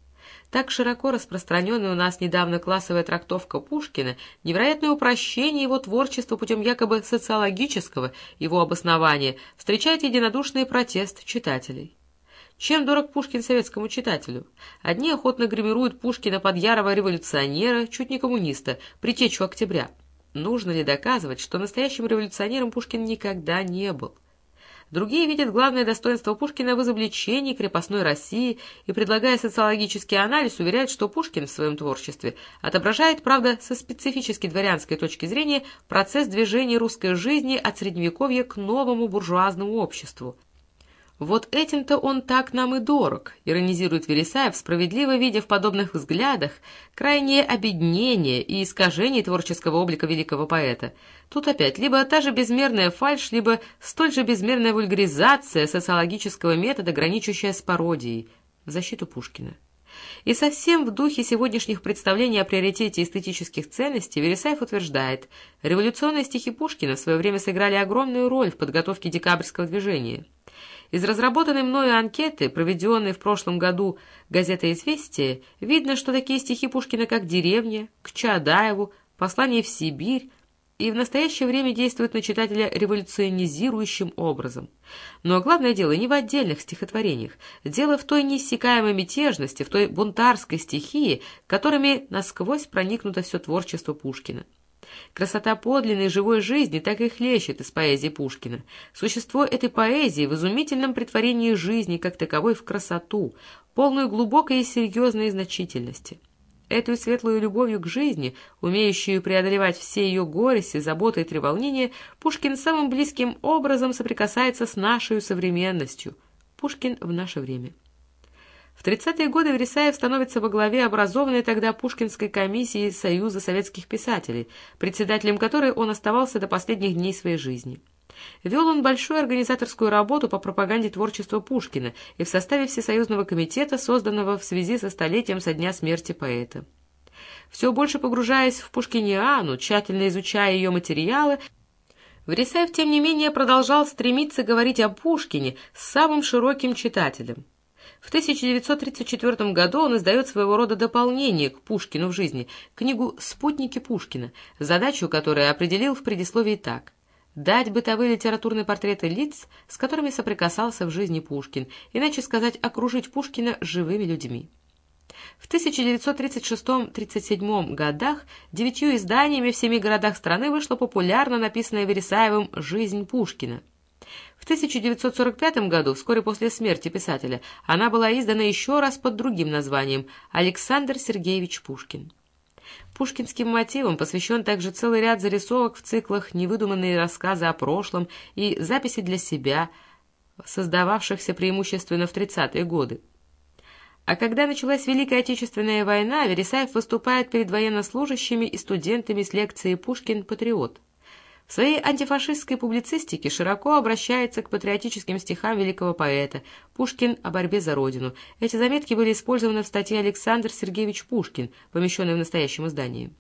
Так широко распространенная у нас недавно классовая трактовка Пушкина, невероятное упрощение его творчества путем якобы социологического его обоснования, встречает единодушный протест читателей. Чем дорог Пушкин советскому читателю? Одни охотно гримируют Пушкина под ярого революционера, чуть не коммуниста, притечу октября. Нужно ли доказывать, что настоящим революционером Пушкин никогда не был? Другие видят главное достоинство Пушкина в изобличении крепостной России и, предлагая социологический анализ, уверяют, что Пушкин в своем творчестве отображает, правда, со специфически дворянской точки зрения, процесс движения русской жизни от Средневековья к новому буржуазному обществу. «Вот этим-то он так нам и дорог», — иронизирует Вересаев, справедливо видя в подобных взглядах крайнее обеднение и искажение творческого облика великого поэта. Тут опять либо та же безмерная фальшь, либо столь же безмерная вульгаризация социологического метода, граничащая с пародией, в защиту Пушкина. И совсем в духе сегодняшних представлений о приоритете эстетических ценностей Вересаев утверждает, революционные стихи Пушкина в свое время сыграли огромную роль в подготовке декабрьского движения. Из разработанной мною анкеты, проведенной в прошлом году газетой «Известия», видно, что такие стихи Пушкина, как «Деревня», «К Чаадаеву», «Послание в Сибирь», и в настоящее время действуют на читателя революционизирующим образом. Но главное дело не в отдельных стихотворениях. Дело в той неиссякаемой мятежности, в той бунтарской стихии, которыми насквозь проникнуто все творчество Пушкина. Красота подлинной живой жизни так и хлещет из поэзии Пушкина. Существо этой поэзии в изумительном притворении жизни как таковой в красоту, полную глубокой и серьезной значительности. Эту светлую любовью к жизни, умеющую преодолевать все ее горести, заботы и треволнения, Пушкин самым близким образом соприкасается с нашей современностью. Пушкин в наше время. В 30-е годы Вересаев становится во главе образованной тогда Пушкинской комиссии Союза советских писателей, председателем которой он оставался до последних дней своей жизни. Вел он большую организаторскую работу по пропаганде творчества Пушкина и в составе Всесоюзного комитета, созданного в связи со столетием со дня смерти поэта. Все больше погружаясь в Пушкиниану, тщательно изучая ее материалы, Вересаев, тем не менее, продолжал стремиться говорить о Пушкине с самым широким читателем. В 1934 году он издает своего рода дополнение к Пушкину в жизни, книгу «Спутники Пушкина», задачу которой определил в предисловии так дать бытовые литературные портреты лиц, с которыми соприкасался в жизни Пушкин, иначе сказать, окружить Пушкина живыми людьми. В 1936-37 годах девятью изданиями в семи городах страны вышла популярно написанная Вересаевым «Жизнь Пушкина». В 1945 году, вскоре после смерти писателя, она была издана еще раз под другим названием «Александр Сергеевич Пушкин». Пушкинским мотивам посвящен также целый ряд зарисовок в циклах «Невыдуманные рассказы о прошлом» и «Записи для себя», создававшихся преимущественно в 30-е годы. А когда началась Великая Отечественная война, Вересаев выступает перед военнослужащими и студентами с лекцией «Пушкин – патриот». В своей антифашистской публицистике широко обращается к патриотическим стихам великого поэта «Пушкин о борьбе за Родину». Эти заметки были использованы в статье «Александр Сергеевич Пушкин», помещенной в настоящем издании.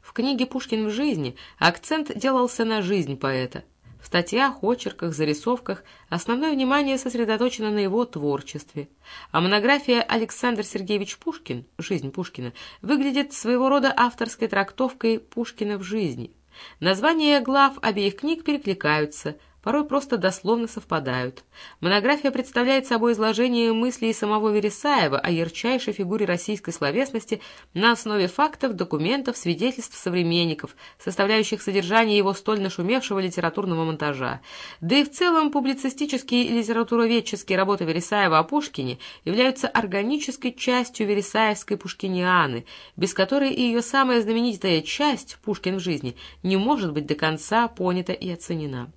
В книге «Пушкин в жизни» акцент делался на жизнь поэта. В статьях, очерках, зарисовках основное внимание сосредоточено на его творчестве. А монография «Александр Сергеевич Пушкин. Жизнь Пушкина» выглядит своего рода авторской трактовкой Пушкина в жизни. Названия глав обеих книг перекликаются, порой просто дословно совпадают. Монография представляет собой изложение мыслей самого Вересаева о ярчайшей фигуре российской словесности на основе фактов, документов, свидетельств современников, составляющих содержание его столь нашумевшего литературного монтажа. Да и в целом публицистические и литературоведческие работы Вересаева о Пушкине являются органической частью вересаевской пушкинианы, без которой и ее самая знаменитая часть «Пушкин в жизни» не может быть до конца понята и оценена.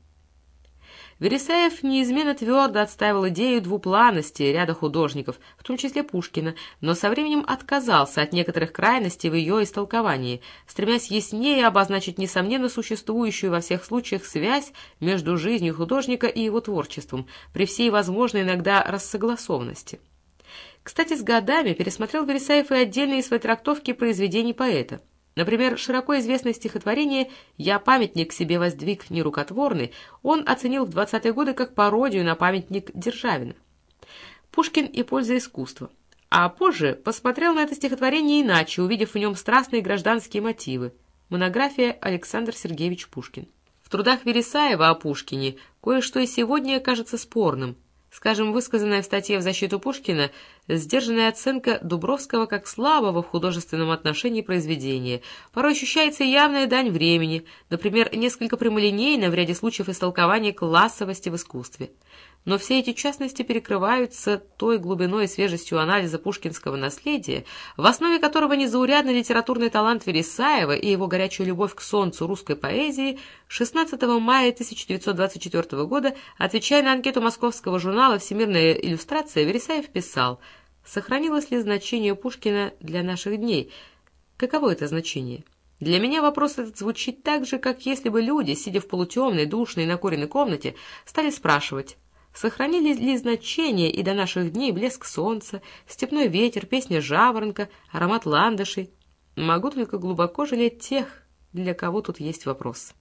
Вересаев неизменно твердо отстаивал идею двупланности ряда художников, в том числе Пушкина, но со временем отказался от некоторых крайностей в ее истолковании, стремясь яснее обозначить несомненно существующую во всех случаях связь между жизнью художника и его творчеством, при всей возможной иногда рассогласованности. Кстати, с годами пересмотрел Вересаев и отдельные свои трактовки произведений поэта. Например, широко известное стихотворение «Я памятник себе воздвиг нерукотворный» он оценил в 20-е годы как пародию на памятник Державина. Пушкин и польза искусства. А позже посмотрел на это стихотворение иначе, увидев в нем страстные гражданские мотивы. Монография Александр Сергеевич Пушкин. В трудах Вересаева о Пушкине кое-что и сегодня кажется спорным – Скажем, высказанная в статье в защиту Пушкина сдержанная оценка Дубровского как слабого в художественном отношении произведения. Порой ощущается явная дань времени, например, несколько прямолинейно в ряде случаев истолкование классовости в искусстве но все эти частности перекрываются той глубиной и свежестью анализа пушкинского наследия, в основе которого незаурядный литературный талант Вересаева и его горячая любовь к солнцу русской поэзии 16 мая 1924 года, отвечая на анкету московского журнала «Всемирная иллюстрация», Вересаев писал «Сохранилось ли значение Пушкина для наших дней? Каково это значение?» Для меня вопрос этот звучит так же, как если бы люди, сидя в полутемной, душной и накуренной комнате, стали спрашивать Сохранили ли значение и до наших дней блеск солнца, степной ветер, песня жаворонка, аромат ландышей? Могу только глубоко жалеть тех, для кого тут есть вопрос.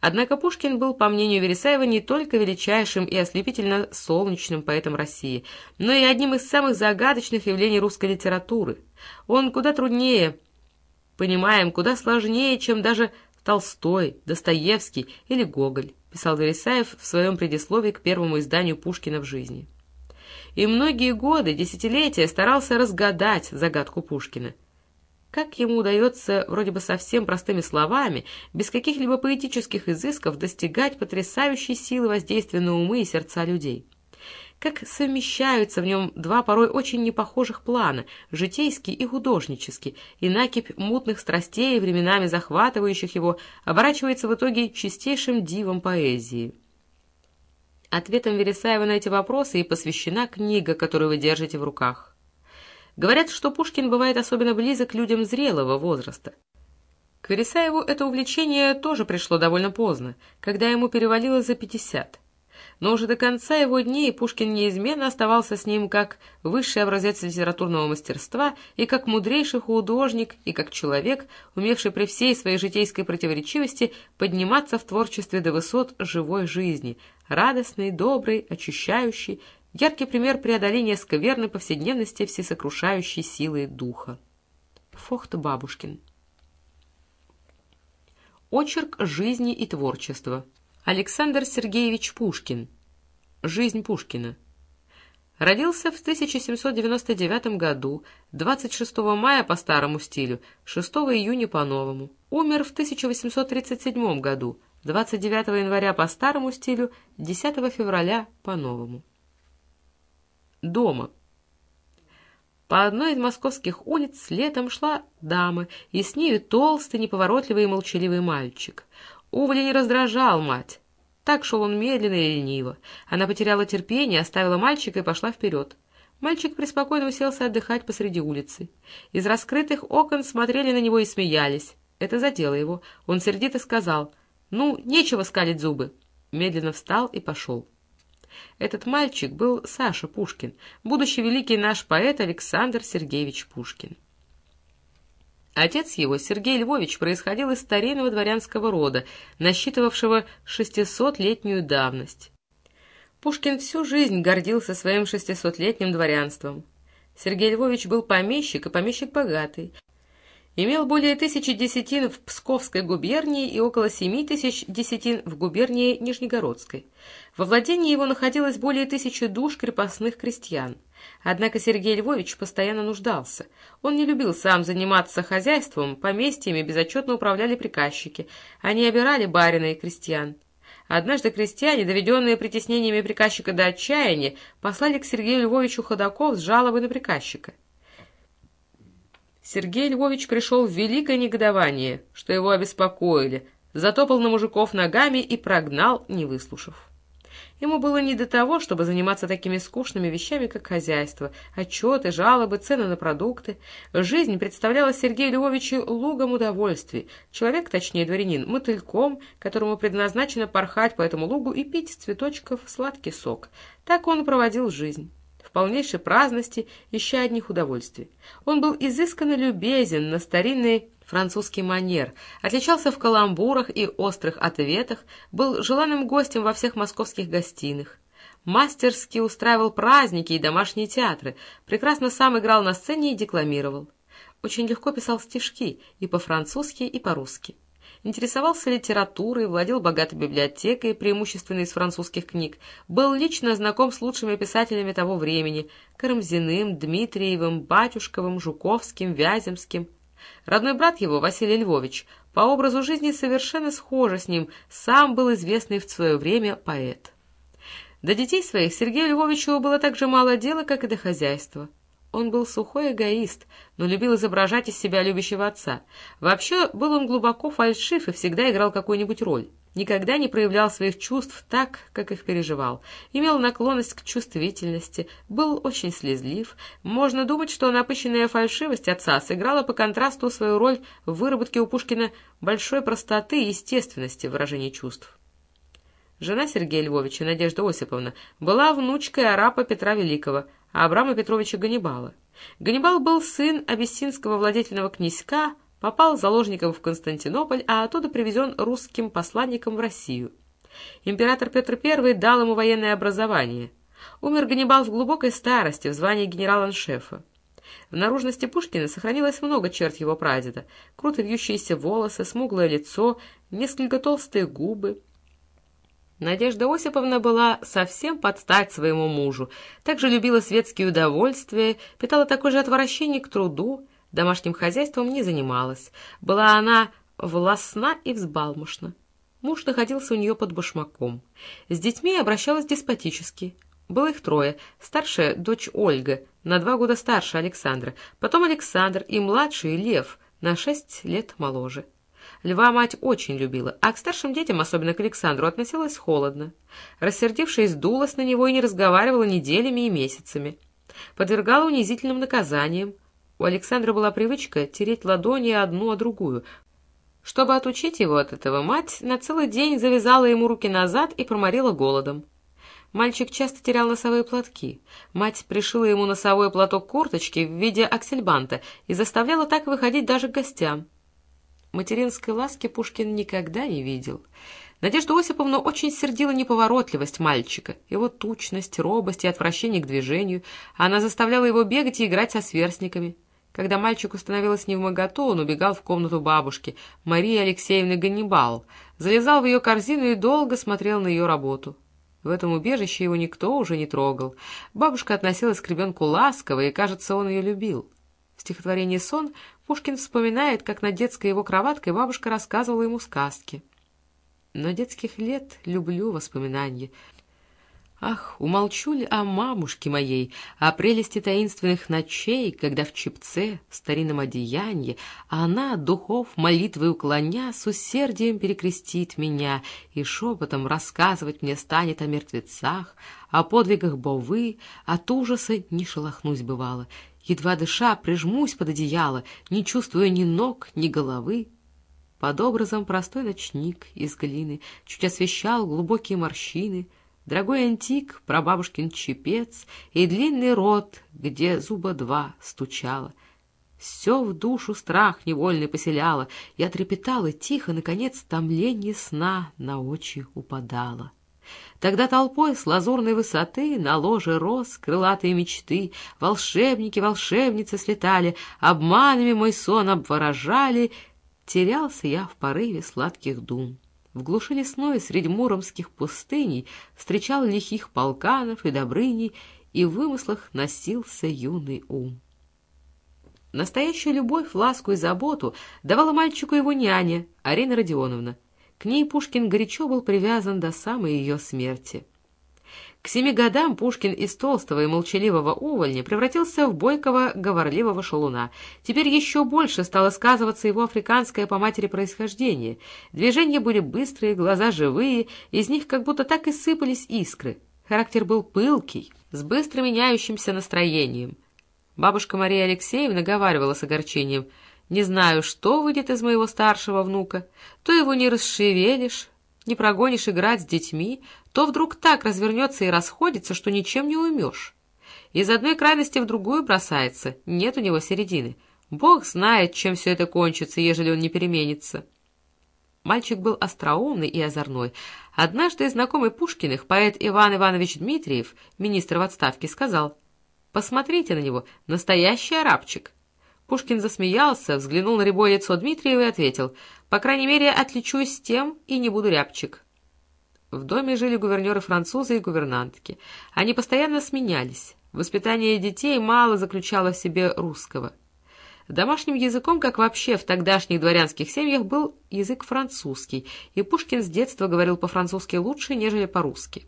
Однако Пушкин был, по мнению Вересаева, не только величайшим и ослепительно солнечным поэтом России, но и одним из самых загадочных явлений русской литературы. Он куда труднее, понимаем, куда сложнее, чем даже Толстой, Достоевский или Гоголь писал Вересаев в своем предисловии к первому изданию Пушкина в жизни. И многие годы, десятилетия старался разгадать загадку Пушкина. Как ему удается вроде бы совсем простыми словами, без каких-либо поэтических изысков, достигать потрясающей силы воздействия на умы и сердца людей? Как совмещаются в нем два порой очень непохожих плана, житейский и художнический, и накипь мутных страстей, временами захватывающих его, оборачивается в итоге чистейшим дивом поэзии. Ответом Вересаева на эти вопросы и посвящена книга, которую вы держите в руках. Говорят, что Пушкин бывает особенно близок к людям зрелого возраста. К Вересаеву это увлечение тоже пришло довольно поздно, когда ему перевалило за пятьдесят но уже до конца его дней Пушкин неизменно оставался с ним как высший образец литературного мастерства и как мудрейший художник, и как человек, умевший при всей своей житейской противоречивости подниматься в творчестве до высот живой жизни, радостный, добрый, очищающий, яркий пример преодоления скверной повседневности всесокрушающей силы духа. Фохт Бабушкин Очерк жизни и творчества Александр Сергеевич Пушкин. Жизнь Пушкина. Родился в 1799 году, 26 мая по старому стилю, 6 июня по новому. Умер в 1837 году, 29 января по старому стилю, 10 февраля по новому. Дома. По одной из московских улиц летом шла дама, и с нею толстый, неповоротливый и молчаливый мальчик. Увли не раздражал мать. Так шел он медленно и лениво. Она потеряла терпение, оставила мальчика и пошла вперед. Мальчик преспокойно уселся отдыхать посреди улицы. Из раскрытых окон смотрели на него и смеялись. Это задело его. Он сердито сказал, «Ну, нечего скалить зубы». Медленно встал и пошел. Этот мальчик был Саша Пушкин, будущий великий наш поэт Александр Сергеевич Пушкин. Отец его, Сергей Львович, происходил из старинного дворянского рода, насчитывавшего шестисотлетнюю давность. Пушкин всю жизнь гордился своим шестисотлетним дворянством. Сергей Львович был помещик и помещик богатый. имел более тысячи десятин в Псковской губернии и около семи тысяч десятин в губернии Нижнегородской. Во владении его находилось более тысячи душ крепостных крестьян. Однако Сергей Львович постоянно нуждался. Он не любил сам заниматься хозяйством, поместьями безотчетно управляли приказчики. Они обирали барина и крестьян. Однажды крестьяне, доведенные притеснениями приказчика до отчаяния, послали к Сергею Львовичу Ходаков с жалобой на приказчика. Сергей Львович пришел в великое негодование, что его обеспокоили, затопал на мужиков ногами и прогнал, не выслушав. Ему было не до того, чтобы заниматься такими скучными вещами, как хозяйство, отчеты, жалобы, цены на продукты. Жизнь представлялась Сергею Львовичу лугом удовольствий. Человек, точнее дворянин, мотыльком, которому предназначено порхать по этому лугу и пить с цветочков сладкий сок. Так он проводил жизнь полнейшей праздности, ища одних удовольствий. Он был изысканно любезен на старинный французский манер, отличался в каламбурах и острых ответах, был желанным гостем во всех московских гостиных. Мастерски устраивал праздники и домашние театры, прекрасно сам играл на сцене и декламировал. Очень легко писал стишки и по-французски, и по-русски интересовался литературой, владел богатой библиотекой, преимущественно из французских книг, был лично знаком с лучшими писателями того времени – Карамзиным, Дмитриевым, Батюшковым, Жуковским, Вяземским. Родной брат его, Василий Львович, по образу жизни совершенно схожий с ним, сам был известный в свое время поэт. До детей своих Сергею Львовичу было так же мало дела, как и до хозяйства. Он был сухой эгоист, но любил изображать из себя любящего отца. Вообще был он глубоко фальшив и всегда играл какую-нибудь роль. Никогда не проявлял своих чувств так, как их переживал. Имел наклонность к чувствительности, был очень слезлив. Можно думать, что напыщенная фальшивость отца сыграла по контрасту свою роль в выработке у Пушкина большой простоты и естественности выражения чувств. Жена Сергея Львовича, Надежда Осиповна, была внучкой арапа Петра Великого, Абрама Петровича Ганнибала. Ганнибал был сын абиссинского владетельного князька, попал заложником в Константинополь, а оттуда привезен русским посланником в Россию. Император Петр I дал ему военное образование. Умер Ганнибал в глубокой старости, в звании генерал-аншефа. В наружности Пушкина сохранилось много черт его прадеда. Круто вьющиеся волосы, смуглое лицо, несколько толстые губы, Надежда Осиповна была совсем под стать своему мужу, также любила светские удовольствия, питала такое же отвращение к труду, домашним хозяйством не занималась. Была она властна и взбалмошна. Муж находился у нее под башмаком. С детьми обращалась деспотически. Было их трое. Старшая — дочь Ольга, на два года старше Александра, потом Александр и младший Лев, на шесть лет моложе. Льва мать очень любила, а к старшим детям, особенно к Александру, относилась холодно. Рассердившись, дулась на него и не разговаривала неделями и месяцами. Подвергала унизительным наказаниям. У Александра была привычка тереть ладони одну о другую. Чтобы отучить его от этого, мать на целый день завязала ему руки назад и проморила голодом. Мальчик часто терял носовые платки. Мать пришила ему носовой платок курточки в виде аксельбанта и заставляла так выходить даже к гостям. Материнской ласки Пушкин никогда не видел. Надежда Осиповна очень сердила неповоротливость мальчика, его тучность, робость и отвращение к движению. Она заставляла его бегать и играть со сверстниками. Когда мальчику становилось невмоготу, он убегал в комнату бабушки, Марии Алексеевны Ганнибал, залезал в ее корзину и долго смотрел на ее работу. В этом убежище его никто уже не трогал. Бабушка относилась к ребенку ласково, и, кажется, он ее любил. В стихотворении «Сон» Пушкин вспоминает, как на детской его кроваткой бабушка рассказывала ему сказки. Но детских лет люблю воспоминания. Ах, умолчу ли о мамушке моей, о прелести таинственных ночей, когда в чепце, в старинном одеянии, она, духов молитвы уклоня, с усердием перекрестит меня и шепотом рассказывать мне станет о мертвецах, о подвигах Бовы, от ужаса не шелохнусь бывало, Едва дыша, прижмусь под одеяло, не чувствуя ни ног, ни головы. Под образом простой ночник из глины чуть освещал глубокие морщины, дорогой антик, прабабушкин чепец и длинный рот, где зуба два стучало. Все в душу страх невольный поселяло, я трепетала тихо, наконец, томление сна на очи упадало. Тогда толпой с лазурной высоты на ложе роз крылатые мечты, волшебники, волшебницы слетали, обманами мой сон обворожали. Терялся я в порыве сладких дум. В глуши лесной среди муромских пустыней встречал лихих полканов и добрыней, и в вымыслах носился юный ум. Настоящую любовь, ласку и заботу давала мальчику его няня, Арина Родионовна. К ней Пушкин горячо был привязан до самой ее смерти. К семи годам Пушкин из толстого и молчаливого увольня превратился в бойкого, говорливого шалуна. Теперь еще больше стало сказываться его африканское по матери происхождение. Движения были быстрые, глаза живые, из них как будто так и сыпались искры. Характер был пылкий, с быстро меняющимся настроением. Бабушка Мария Алексеевна говаривала с огорчением — не знаю, что выйдет из моего старшего внука. То его не расшевелишь, не прогонишь играть с детьми, то вдруг так развернется и расходится, что ничем не уймешь. Из одной крайности в другую бросается, нет у него середины. Бог знает, чем все это кончится, ежели он не переменится. Мальчик был остроумный и озорной. Однажды знакомый Пушкиных, поэт Иван Иванович Дмитриев, министр в отставке, сказал, «Посмотрите на него, настоящий арабчик». Пушкин засмеялся, взглянул на рябое лицо Дмитриева и ответил, «По крайней мере, отличусь тем и не буду рябчик». В доме жили гувернеры-французы и гувернантки. Они постоянно сменялись. Воспитание детей мало заключало в себе русского. Домашним языком, как вообще в тогдашних дворянских семьях, был язык французский, и Пушкин с детства говорил по-французски лучше, нежели по-русски.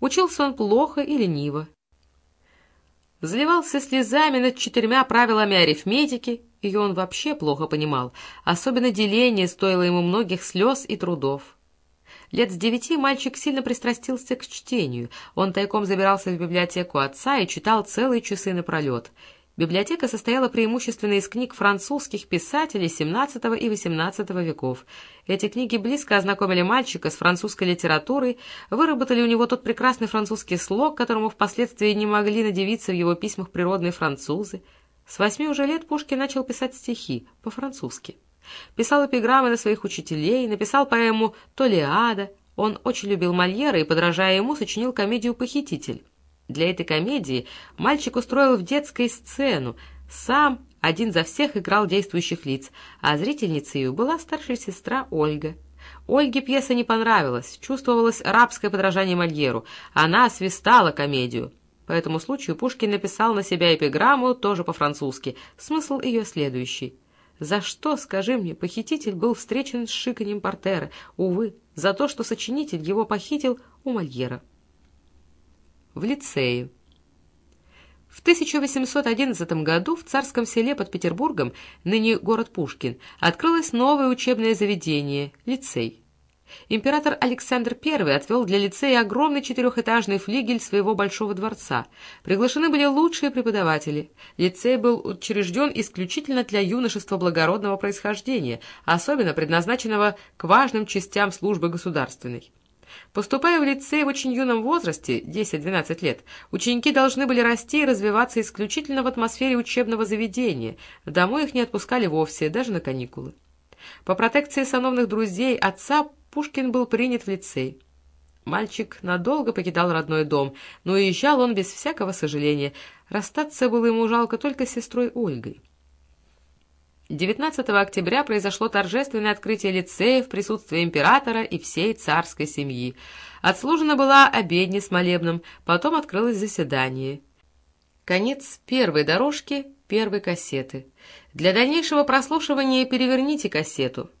Учился он плохо и лениво, Заливался слезами над четырьмя правилами арифметики, ее он вообще плохо понимал, особенно деление стоило ему многих слез и трудов. Лет с девяти мальчик сильно пристрастился к чтению. Он тайком забирался в библиотеку отца и читал целые часы напролет — Библиотека состояла преимущественно из книг французских писателей XVII и XVIII веков. Эти книги близко ознакомили мальчика с французской литературой, выработали у него тот прекрасный французский слог, которому впоследствии не могли надевиться в его письмах природные французы. С восьми уже лет Пушкин начал писать стихи по-французски. Писал эпиграммы на своих учителей, написал поэму «Толиада». Он очень любил Мольера и, подражая ему, сочинил комедию «Похититель». Для этой комедии мальчик устроил в детской сцену, сам один за всех играл действующих лиц, а зрительницей ее была старшая сестра Ольга. Ольге пьеса не понравилась, чувствовалось рабское подражание Мольеру, она освистала комедию. По этому случаю Пушкин написал на себя эпиграмму, тоже по-французски. Смысл ее следующий. «За что, скажи мне, похититель был встречен с шиканьем портера? Увы, за то, что сочинитель его похитил у Мольера» в лицее. В 1811 году в Царском селе под Петербургом, ныне город Пушкин, открылось новое учебное заведение – лицей. Император Александр I отвел для лицея огромный четырехэтажный флигель своего большого дворца. Приглашены были лучшие преподаватели. Лицей был учрежден исключительно для юношества благородного происхождения, особенно предназначенного к важным частям службы государственной. Поступая в лицей в очень юном возрасте, 10-12 лет, ученики должны были расти и развиваться исключительно в атмосфере учебного заведения, домой их не отпускали вовсе, даже на каникулы. По протекции сановных друзей отца Пушкин был принят в лицей. Мальчик надолго покидал родной дом, но уезжал он без всякого сожаления. Расстаться было ему жалко только с сестрой Ольгой. 19 октября произошло торжественное открытие лицея в присутствии императора и всей царской семьи. Отслужена была обедня с молебном, потом открылось заседание. Конец первой дорожки первой кассеты. Для дальнейшего прослушивания переверните кассету.